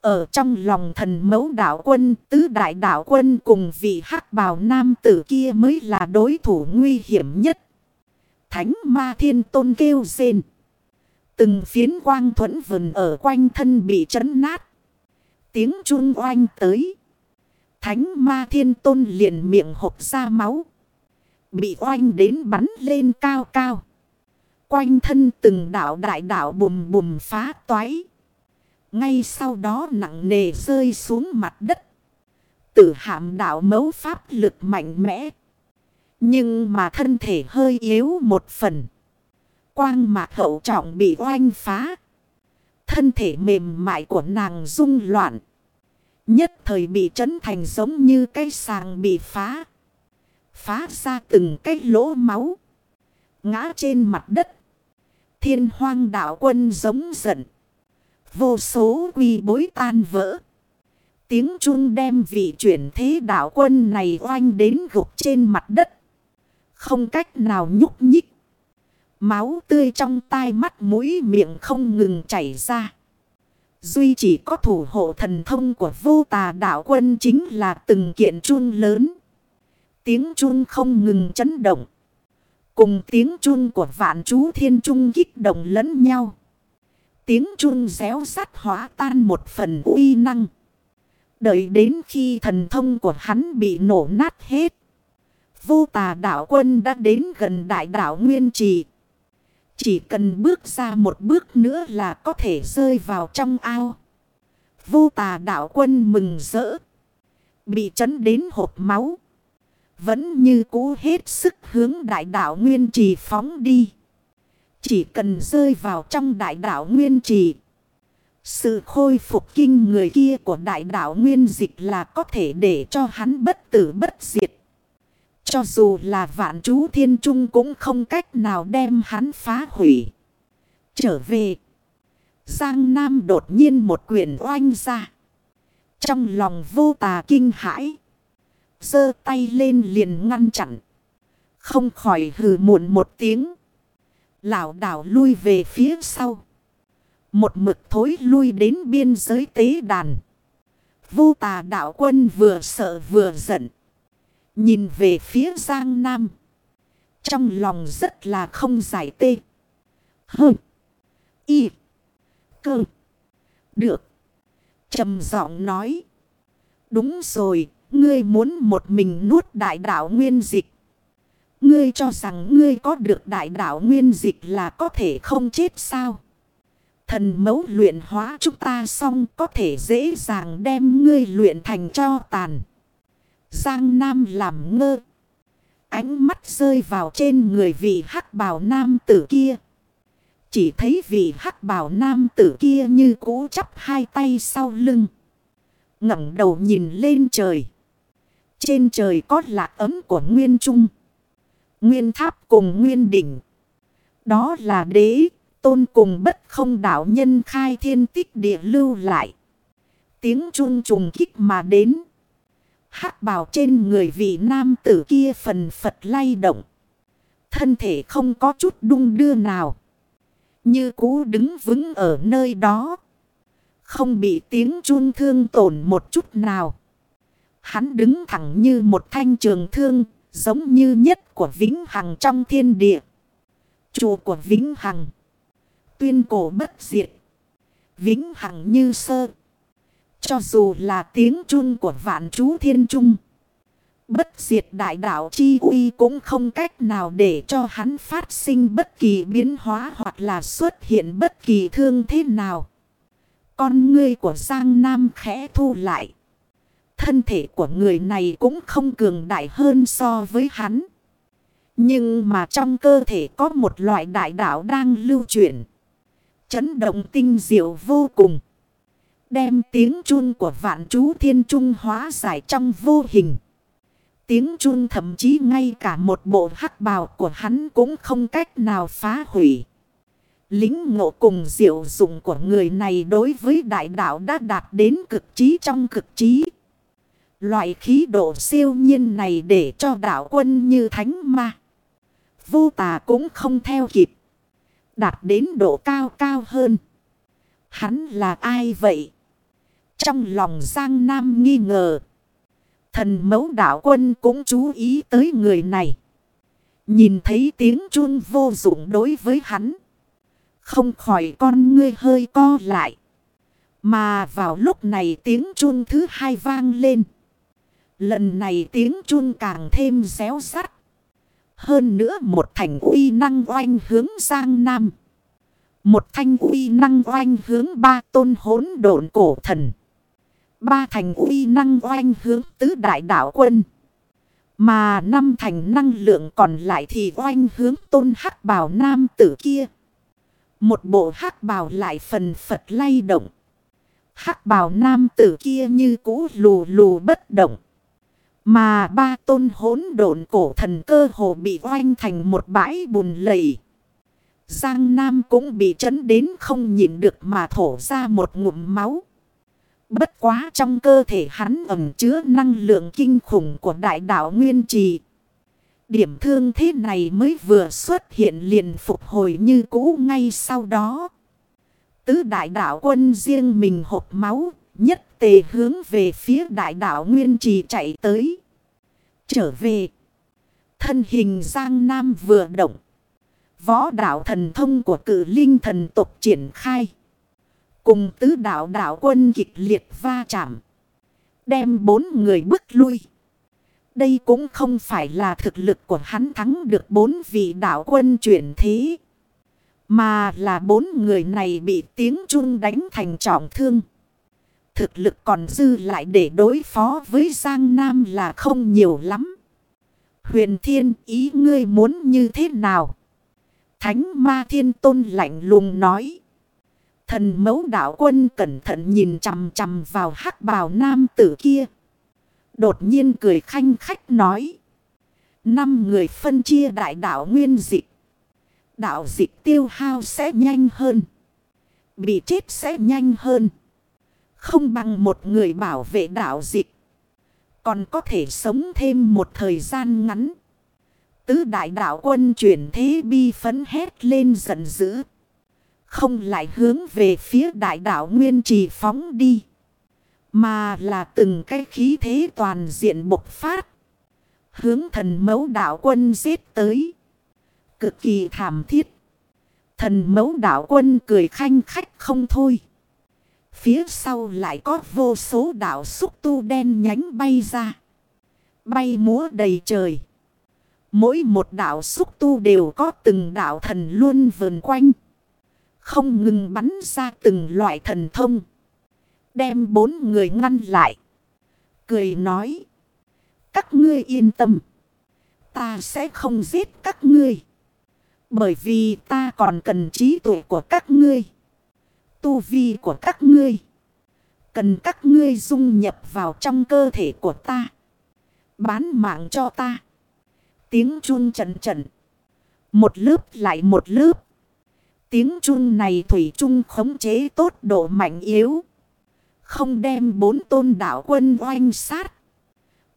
Ở trong lòng thần mẫu đạo quân, tứ đại đạo quân cùng vị hắc bào nam tử kia mới là đối thủ nguy hiểm nhất. Thánh ma thiên tôn kêu rên. Từng phiến quang thuẫn vần ở quanh thân bị chấn nát. Tiếng chuông oanh tới. Thánh ma thiên tôn liền miệng hộp ra máu. Bị oanh đến bắn lên cao cao. Quanh thân từng đảo đại đảo bùm bùm phá toái. Ngay sau đó nặng nề rơi xuống mặt đất. Tử hạm đảo mấu pháp lực mạnh mẽ. Nhưng mà thân thể hơi yếu một phần. Quang mạc hậu trọng bị oanh phá. Thân thể mềm mại của nàng rung loạn. Nhất thời bị chấn thành giống như cây sàng bị phá. Phá ra từng cái lỗ máu. Ngã trên mặt đất. Thiên hoang đạo quân giống giận. Vô số quy bối tan vỡ. Tiếng chun đem vị chuyển thế đạo quân này oanh đến gục trên mặt đất. Không cách nào nhúc nhích. Máu tươi trong tai mắt mũi miệng không ngừng chảy ra. Duy chỉ có thủ hộ thần thông của vô tà đạo quân chính là từng kiện chun lớn. Tiếng chun không ngừng chấn động. Cùng tiếng chun của vạn chú thiên trung kích động lẫn nhau. Tiếng chun réo sắt hóa tan một phần uy năng. Đợi đến khi thần thông của hắn bị nổ nát hết. Vô tà đạo quân đã đến gần đại đảo Nguyên Trì. Chỉ cần bước ra một bước nữa là có thể rơi vào trong ao. Vô tà đạo quân mừng rỡ. Bị chấn đến hộp máu. Vẫn như cũ hết sức hướng đại đảo Nguyên Trì phóng đi. Chỉ cần rơi vào trong đại đảo Nguyên Trì. Sự khôi phục kinh người kia của đại đảo Nguyên Dịch là có thể để cho hắn bất tử bất diệt. Cho dù là vạn chú thiên trung cũng không cách nào đem hắn phá hủy. Trở về. Giang Nam đột nhiên một quyền oanh ra. Trong lòng vô tà kinh hãi giơ tay lên liền ngăn chặn. Không khỏi hừ muộn một tiếng. Lão đảo lui về phía sau. Một mực thối lui đến biên giới tế đàn. Vô tà đạo quân vừa sợ vừa giận. Nhìn về phía Giang Nam. Trong lòng rất là không giải tê. Hơ. Y. Cơ. Được. trầm giọng nói. Đúng rồi. Ngươi muốn một mình nuốt đại đạo nguyên dịch. Ngươi cho rằng ngươi có được đại đạo nguyên dịch là có thể không chết sao? Thần mẫu luyện hóa chúng ta xong có thể dễ dàng đem ngươi luyện thành cho tàn. Giang Nam làm ngơ. Ánh mắt rơi vào trên người vị hắc bào nam tử kia. Chỉ thấy vị hắc bào nam tử kia như cú chắp hai tay sau lưng. ngẩng đầu nhìn lên trời. Trên trời có lạc ấm của Nguyên Trung. Nguyên tháp cùng Nguyên đỉnh. Đó là đế, tôn cùng bất không đạo nhân khai thiên tích địa lưu lại. Tiếng trung trùng kích mà đến hắc bào trên người vị nam tử kia phần phật lay động. Thân thể không có chút đung đưa nào. Như cũ đứng vững ở nơi đó. Không bị tiếng chuông thương tổn một chút nào. Hắn đứng thẳng như một thanh trường thương. Giống như nhất của Vĩnh Hằng trong thiên địa. Chùa của Vĩnh Hằng. Tuyên cổ bất diệt. Vĩnh Hằng như sơ. Cho dù là tiếng chun của vạn chú thiên trung. Bất diệt đại đạo chi uy cũng không cách nào để cho hắn phát sinh bất kỳ biến hóa hoặc là xuất hiện bất kỳ thương thế nào. Con ngươi của Giang Nam khẽ thu lại. Thân thể của người này cũng không cường đại hơn so với hắn. Nhưng mà trong cơ thể có một loại đại đạo đang lưu chuyển. Chấn động tinh diệu vô cùng. Đem tiếng chun của vạn chú thiên trung hóa giải trong vô hình. Tiếng chun thậm chí ngay cả một bộ hắc bào của hắn cũng không cách nào phá hủy. Lính ngộ cùng diệu dụng của người này đối với đại đạo đã đạt đến cực trí trong cực trí. Loại khí độ siêu nhiên này để cho đạo quân như thánh ma. Vô tà cũng không theo kịp. Đạt đến độ cao cao hơn. Hắn là ai vậy? Trong lòng Giang Nam nghi ngờ. Thần mẫu đạo quân cũng chú ý tới người này. Nhìn thấy tiếng chuông vô dụng đối với hắn. Không khỏi con ngươi hơi co lại. Mà vào lúc này tiếng chuông thứ hai vang lên. Lần này tiếng chun càng thêm réo sắt. Hơn nữa một thành uy năng oanh hướng sang Nam. Một thanh uy năng oanh hướng ba tôn hốn độn cổ thần. Ba thành uy năng oanh hướng tứ đại đạo quân. Mà năm thành năng lượng còn lại thì oanh hướng tôn hắc bào nam tử kia. Một bộ hắc bào lại phần phật lay động. Hắc bào nam tử kia như cũ lù lù bất động. Mà ba tôn hỗn độn cổ thần cơ hồ bị oanh thành một bãi bùn lầy. Giang Nam cũng bị chấn đến không nhịn được mà thổ ra một ngụm máu. Bất quá trong cơ thể hắn ẩm chứa năng lượng kinh khủng của đại đạo Nguyên Trì. Điểm thương thế này mới vừa xuất hiện liền phục hồi như cũ ngay sau đó. Tứ đại đạo quân riêng mình hộp máu, nhất tề hướng về phía đại đạo Nguyên Trì chạy tới. Trở về, thân hình Giang Nam vừa động. Võ đạo thần thông của cử linh thần tộc triển khai. Cùng tứ đạo đạo quân kịch liệt va chạm. Đem bốn người bước lui. Đây cũng không phải là thực lực của hắn thắng được bốn vị đạo quân chuyển thế. Mà là bốn người này bị tiếng chun đánh thành trọng thương. Thực lực còn dư lại để đối phó với Giang Nam là không nhiều lắm. Huyền thiên, ý ngươi muốn như thế nào? Thánh ma thiên tôn lạnh lùng nói. Thần mẫu đạo quân cẩn thận nhìn chằm chằm vào hắc bào nam tử kia. Đột nhiên cười khanh khách nói. Năm người phân chia đại đạo nguyên dịch. Đạo dịch tiêu hao sẽ nhanh hơn. Bị chết sẽ nhanh hơn. Không bằng một người bảo vệ đạo dịch. Còn có thể sống thêm một thời gian ngắn. Tứ đại đạo quân chuyển thế bi phấn hét lên giận dữ. Không lại hướng về phía đại đạo nguyên trì phóng đi. Mà là từng cái khí thế toàn diện bộc phát. Hướng thần mẫu đạo quân giết tới. Cực kỳ thảm thiết. Thần mẫu đạo quân cười khanh khách không thôi. Phía sau lại có vô số đạo xúc tu đen nhánh bay ra. Bay múa đầy trời. Mỗi một đạo xúc tu đều có từng đạo thần luôn vờn quanh. Không ngừng bắn ra từng loại thần thông. Đem bốn người ngăn lại. Cười nói. Các ngươi yên tâm. Ta sẽ không giết các ngươi. Bởi vì ta còn cần trí tuệ của các ngươi. Tu vi của các ngươi. Cần các ngươi dung nhập vào trong cơ thể của ta. Bán mạng cho ta. Tiếng chun trận trận. Một lớp lại một lớp. Tiếng chun này thủy chung khống chế tốt độ mạnh yếu. Không đem bốn tôn đảo quân oanh sát.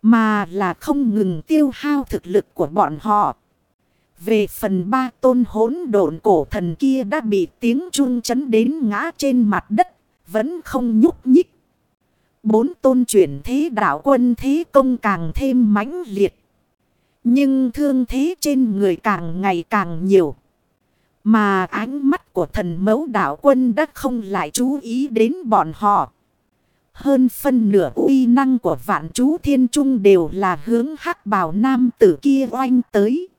Mà là không ngừng tiêu hao thực lực của bọn họ. Về phần ba tôn hỗn độn cổ thần kia đã bị tiếng chun chấn đến ngã trên mặt đất. Vẫn không nhúc nhích. Bốn tôn chuyển thế đảo quân thế công càng thêm mãnh liệt. Nhưng thương thế trên người càng ngày càng nhiều. Mà ánh mắt của thần mẫu đảo quân đã không lại chú ý đến bọn họ. Hơn phân nửa uy năng của vạn chú thiên trung đều là hướng hắc bào nam tử kia oanh tới.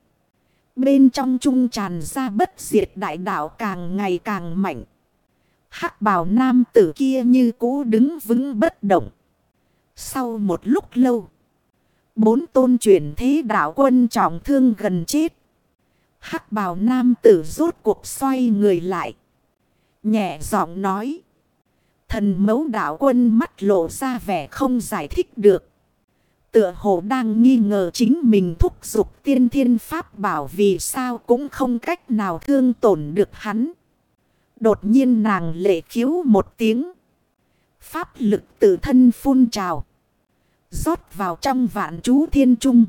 Bên trong trung tràn ra bất diệt đại đạo càng ngày càng mạnh. hắc bào nam tử kia như cũ đứng vững bất động. Sau một lúc lâu. Bốn tôn chuyển thế đạo quân trọng thương gần chết. hắc bào nam tử rốt cuộc xoay người lại. Nhẹ giọng nói. Thần mẫu đạo quân mắt lộ ra vẻ không giải thích được. Tựa hồ đang nghi ngờ chính mình thúc giục tiên thiên pháp bảo vì sao cũng không cách nào thương tổn được hắn. Đột nhiên nàng lệ khiếu một tiếng. Pháp lực tự thân phun trào. rót vào trong vạn chú thiên trung.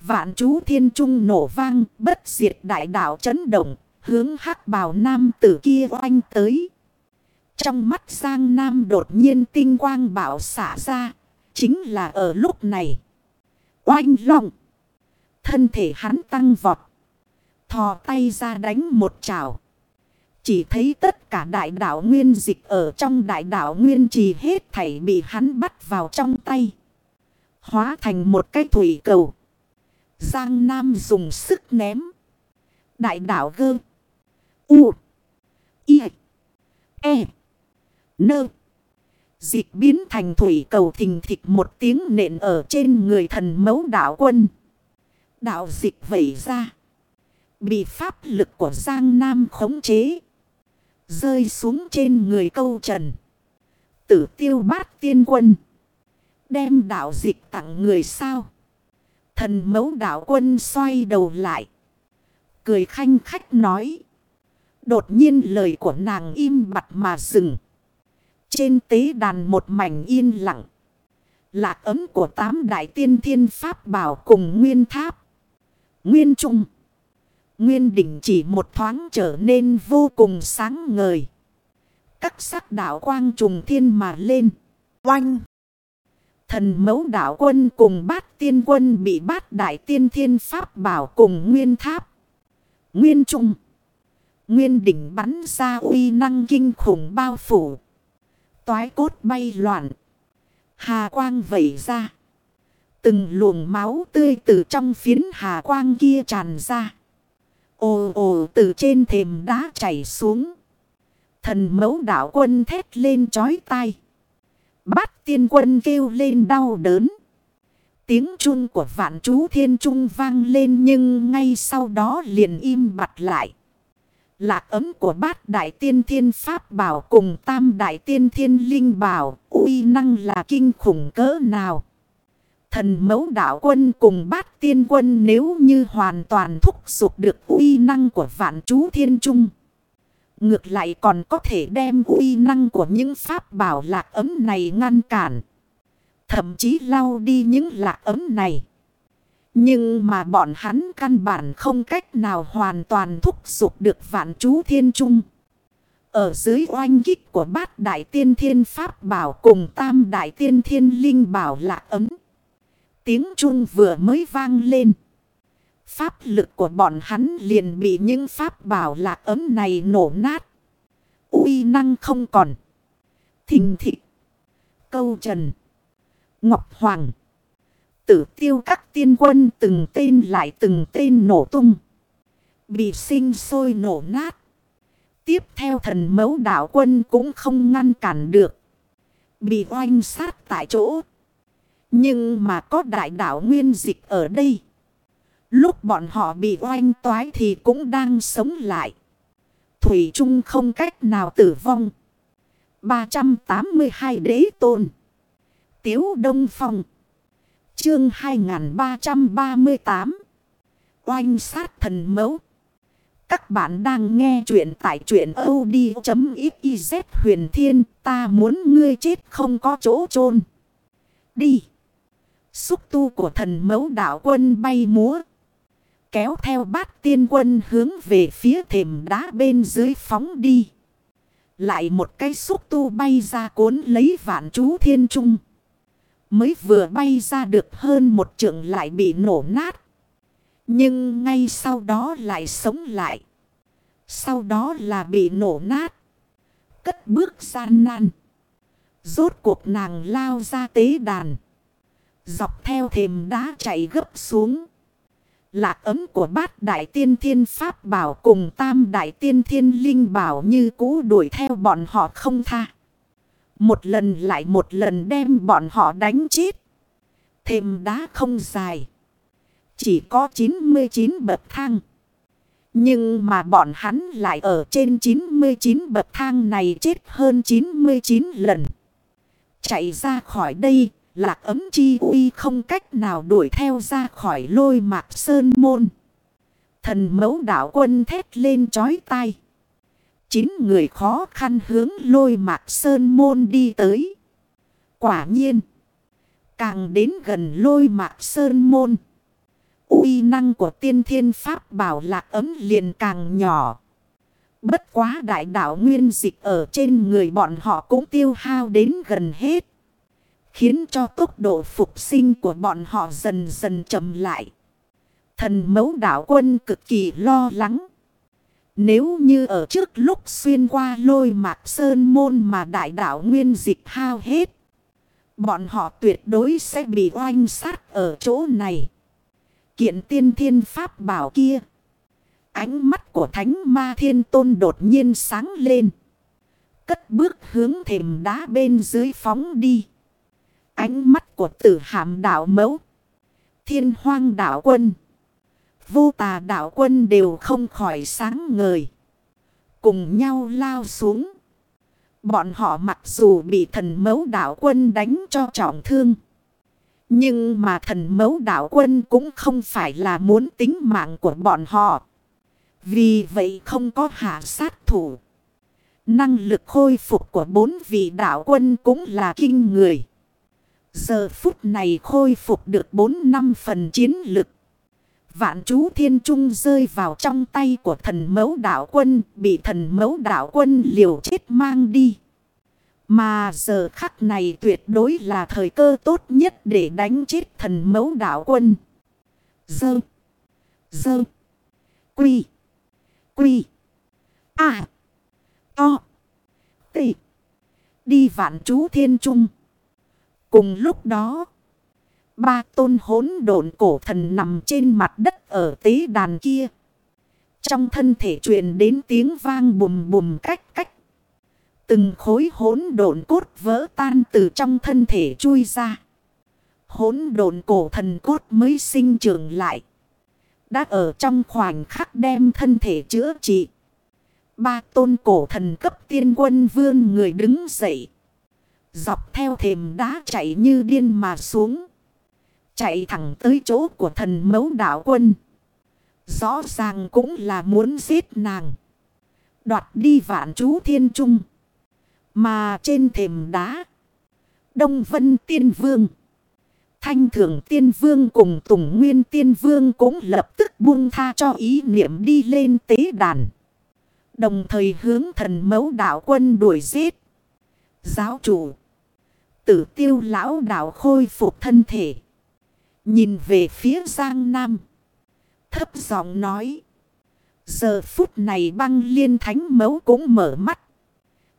Vạn chú thiên trung nổ vang, bất diệt đại đạo chấn động. Hướng hắc bào nam tử kia oanh tới. Trong mắt Giang Nam đột nhiên tinh quang bảo xả ra. Chính là ở lúc này. Oanh long. Thân thể hắn tăng vọt. Thò tay ra đánh một trào. Chỉ thấy tất cả đại đạo nguyên dịch ở trong đại đạo nguyên trì hết thảy bị hắn bắt vào trong tay. Hóa thành một cái thủy cầu. Giang Nam dùng sức ném. Đại đạo gơ. U. I. E. Nơ. Dịch biến thành thủy cầu thình thịch một tiếng nện ở trên người thần mấu đạo quân. Đạo dịch vẩy ra. Bị pháp lực của Giang Nam khống chế. Rơi xuống trên người câu trần. Tử tiêu bát tiên quân. Đem đạo dịch tặng người sao. Thần mấu đạo quân xoay đầu lại. Cười khanh khách nói. Đột nhiên lời của nàng im bặt mà dừng. Trên tế đàn một mảnh yên lặng. Lạc ấm của tám đại tiên thiên pháp bảo cùng nguyên tháp. Nguyên trung. Nguyên đỉnh chỉ một thoáng trở nên vô cùng sáng ngời. Các sắc đạo quang trùng thiên mà lên. Oanh. Thần mẫu đạo quân cùng bát tiên quân bị bát đại tiên thiên pháp bảo cùng nguyên tháp. Nguyên trung. Nguyên đỉnh bắn ra uy năng kinh khủng bao phủ. Toái cốt bay loạn. Hà quang vẩy ra. Từng luồng máu tươi từ trong phiến hà quang kia tràn ra. Ồ ồ từ trên thềm đá chảy xuống. Thần mẫu đảo quân thét lên chói tai. Bát tiên quân kêu lên đau đớn. Tiếng chun của vạn chú thiên trung vang lên nhưng ngay sau đó liền im bặt lại. Lạc ấm của bát đại tiên thiên pháp bảo cùng tam đại tiên thiên linh bảo uy năng là kinh khủng cỡ nào. Thần mẫu đạo quân cùng bát tiên quân nếu như hoàn toàn thúc giục được uy năng của vạn chú thiên trung. Ngược lại còn có thể đem uy năng của những pháp bảo lạc ấm này ngăn cản. Thậm chí lau đi những lạc ấm này. Nhưng mà bọn hắn căn bản không cách nào hoàn toàn thúc giục được vạn chú thiên trung. Ở dưới oanh kích của bát đại tiên thiên pháp bảo cùng tam đại tiên thiên linh bảo lạ ấm. Tiếng Trung vừa mới vang lên. Pháp lực của bọn hắn liền bị những pháp bảo lạ ấm này nổ nát. uy năng không còn. Thình thịch. Câu trần. Ngọc Hoàng. Tử tiêu các tiên quân từng tên lại từng tên nổ tung. Bị sinh sôi nổ nát. Tiếp theo thần mẫu đạo quân cũng không ngăn cản được. Bị oanh sát tại chỗ. Nhưng mà có đại đạo nguyên dịch ở đây. Lúc bọn họ bị oanh toái thì cũng đang sống lại. Thủy Trung không cách nào tử vong. 382 đế tôn. Tiếu Đông Phong. Chương 2338. Oanh sát thần mẫu. Các bạn đang nghe chuyện tại chuyện od.xyz huyền thiên. Ta muốn ngươi chết không có chỗ chôn Đi. Xúc tu của thần mẫu đạo quân bay múa. Kéo theo bát tiên quân hướng về phía thềm đá bên dưới phóng đi. Lại một cái xúc tu bay ra cuốn lấy vạn chú thiên trung. Mới vừa bay ra được hơn một trượng lại bị nổ nát. Nhưng ngay sau đó lại sống lại. Sau đó là bị nổ nát. Cất bước gian nan. Rốt cuộc nàng lao ra tế đàn. Dọc theo thềm đá chạy gấp xuống. Lạc ấm của bát đại tiên thiên pháp bảo cùng tam đại tiên thiên linh bảo như cũ đuổi theo bọn họ không tha. Một lần lại một lần đem bọn họ đánh chết. thêm đá không dài. Chỉ có 99 bậc thang. Nhưng mà bọn hắn lại ở trên 99 bậc thang này chết hơn 99 lần. Chạy ra khỏi đây, lạc ấm chi uy không cách nào đuổi theo ra khỏi lôi mạc sơn môn. Thần mẫu đảo quân thét lên chói tai. Chín người khó khăn hướng lôi mạc sơn môn đi tới. Quả nhiên. Càng đến gần lôi mạc sơn môn. uy năng của tiên thiên pháp bảo lạc ấm liền càng nhỏ. Bất quá đại đạo nguyên dịch ở trên người bọn họ cũng tiêu hao đến gần hết. Khiến cho tốc độ phục sinh của bọn họ dần dần chậm lại. Thần mẫu đạo quân cực kỳ lo lắng. Nếu như ở trước lúc xuyên qua lôi mạc sơn môn mà đại đạo nguyên dịch hao hết. Bọn họ tuyệt đối sẽ bị oanh sát ở chỗ này. Kiện tiên thiên pháp bảo kia. Ánh mắt của thánh ma thiên tôn đột nhiên sáng lên. Cất bước hướng thềm đá bên dưới phóng đi. Ánh mắt của tử hàm đạo mẫu. Thiên hoang đạo quân. Vô tà đạo quân đều không khỏi sáng ngời. Cùng nhau lao xuống. Bọn họ mặc dù bị thần mẫu đạo quân đánh cho trọng thương. Nhưng mà thần mẫu đạo quân cũng không phải là muốn tính mạng của bọn họ. Vì vậy không có hạ sát thủ. Năng lực khôi phục của bốn vị đạo quân cũng là kinh người. Giờ phút này khôi phục được 4 năm phần chiến lực. Vạn chú thiên trung rơi vào trong tay của thần mẫu đạo quân, bị thần mẫu đạo quân liều chết mang đi. Mà giờ khắc này tuyệt đối là thời cơ tốt nhất để đánh chết thần mẫu đạo quân. Dơ. Dơ. Quy. Quy. À. To. Tị. Đi vạn chú thiên trung. Cùng lúc đó. Ba tôn hốn độn cổ thần nằm trên mặt đất ở tế đàn kia. Trong thân thể truyền đến tiếng vang bùm bùm cách cách. Từng khối hốn độn cốt vỡ tan từ trong thân thể chui ra. Hốn độn cổ thần cốt mới sinh trưởng lại. Đã ở trong khoảnh khắc đem thân thể chữa trị. Ba tôn cổ thần cấp tiên quân vương người đứng dậy. Dọc theo thềm đá chạy như điên mà xuống. Chạy thẳng tới chỗ của thần mẫu đạo quân. Rõ ràng cũng là muốn giết nàng. Đoạt đi vạn chú thiên trung. Mà trên thềm đá. Đông Vân Tiên Vương. Thanh Thượng Tiên Vương cùng Tùng Nguyên Tiên Vương cũng lập tức buông tha cho ý niệm đi lên tế đàn. Đồng thời hướng thần mẫu đạo quân đuổi giết. Giáo chủ. Tử tiêu lão đạo khôi phục thân thể. Nhìn về phía Giang Nam. Thấp giọng nói. Giờ phút này băng liên thánh mẫu cũng mở mắt.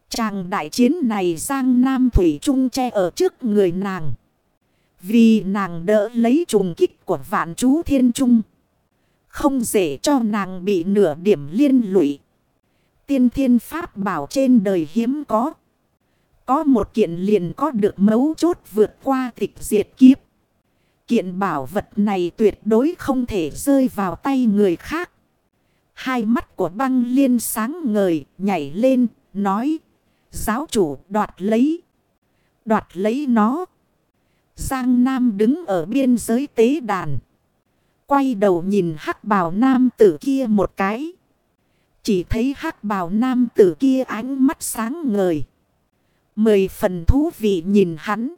Chàng đại chiến này Giang Nam Thủy Trung che ở trước người nàng. Vì nàng đỡ lấy trùng kích của vạn chú thiên trung. Không dễ cho nàng bị nửa điểm liên lụy. Tiên thiên pháp bảo trên đời hiếm có. Có một kiện liền có được mấu chốt vượt qua tịch diệt kiếp. Kiện bảo vật này tuyệt đối không thể rơi vào tay người khác. Hai mắt của băng liên sáng ngời, nhảy lên, nói. Giáo chủ đoạt lấy. Đoạt lấy nó. Giang Nam đứng ở biên giới tế đàn. Quay đầu nhìn hắc bào nam tử kia một cái. Chỉ thấy hắc bào nam tử kia ánh mắt sáng ngời. Mười phần thú vị nhìn hắn.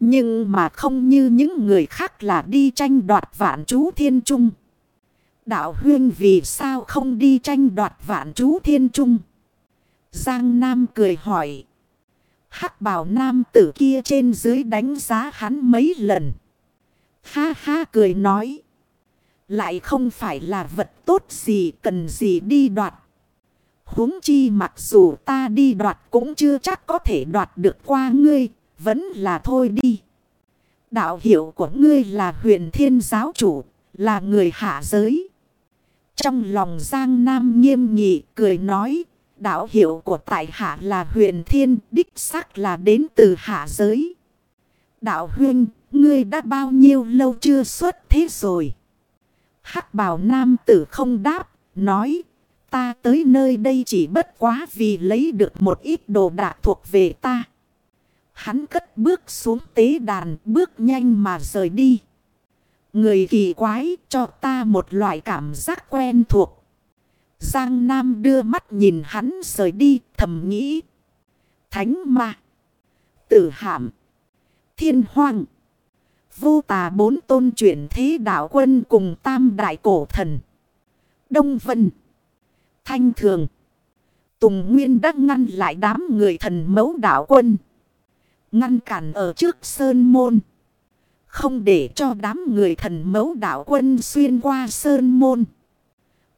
Nhưng mà không như những người khác là đi tranh đoạt vạn chú thiên trung. Đạo huyên vì sao không đi tranh đoạt vạn chú thiên trung? Giang Nam cười hỏi. hắc bảo nam tử kia trên dưới đánh giá hắn mấy lần. Ha ha cười nói. Lại không phải là vật tốt gì cần gì đi đoạt. huống chi mặc dù ta đi đoạt cũng chưa chắc có thể đoạt được qua ngươi. Vẫn là thôi đi. Đạo hiệu của ngươi là huyền thiên giáo chủ. Là người hạ giới. Trong lòng Giang Nam nghiêm nghị cười nói. Đạo hiệu của tại hạ là huyền thiên. Đích xác là đến từ hạ giới. Đạo huyên, ngươi đã bao nhiêu lâu chưa xuất thế rồi? hắc bào nam tử không đáp, nói. Ta tới nơi đây chỉ bất quá vì lấy được một ít đồ đạc thuộc về ta. Hắn cất bước xuống tế đàn, bước nhanh mà rời đi. Người kỳ quái cho ta một loại cảm giác quen thuộc. Giang Nam đưa mắt nhìn hắn rời đi, thầm nghĩ. Thánh ma. Tử hạm. Thiên hoàng. Vô tà bốn tôn chuyển thế đạo quân cùng tam đại cổ thần. Đông Vân. Thanh Thường. Tùng Nguyên đã ngăn lại đám người thần mẫu đạo quân. Ngăn cản ở trước sơn môn. Không để cho đám người thần mẫu đạo quân xuyên qua sơn môn.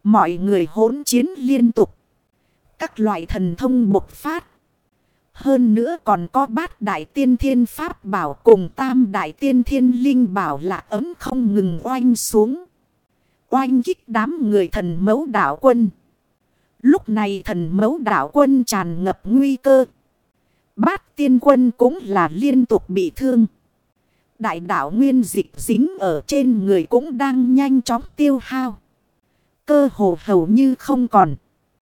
Mọi người hỗn chiến liên tục. Các loại thần thông bộc phát. Hơn nữa còn có bát đại tiên thiên pháp bảo cùng tam đại tiên thiên linh bảo là ấm không ngừng oanh xuống. Oanh kích đám người thần mẫu đạo quân. Lúc này thần mẫu đạo quân tràn ngập nguy cơ. Bát tiên quân cũng là liên tục bị thương. Đại đạo nguyên dịch dính ở trên người cũng đang nhanh chóng tiêu hao. Cơ hồ hầu như không còn.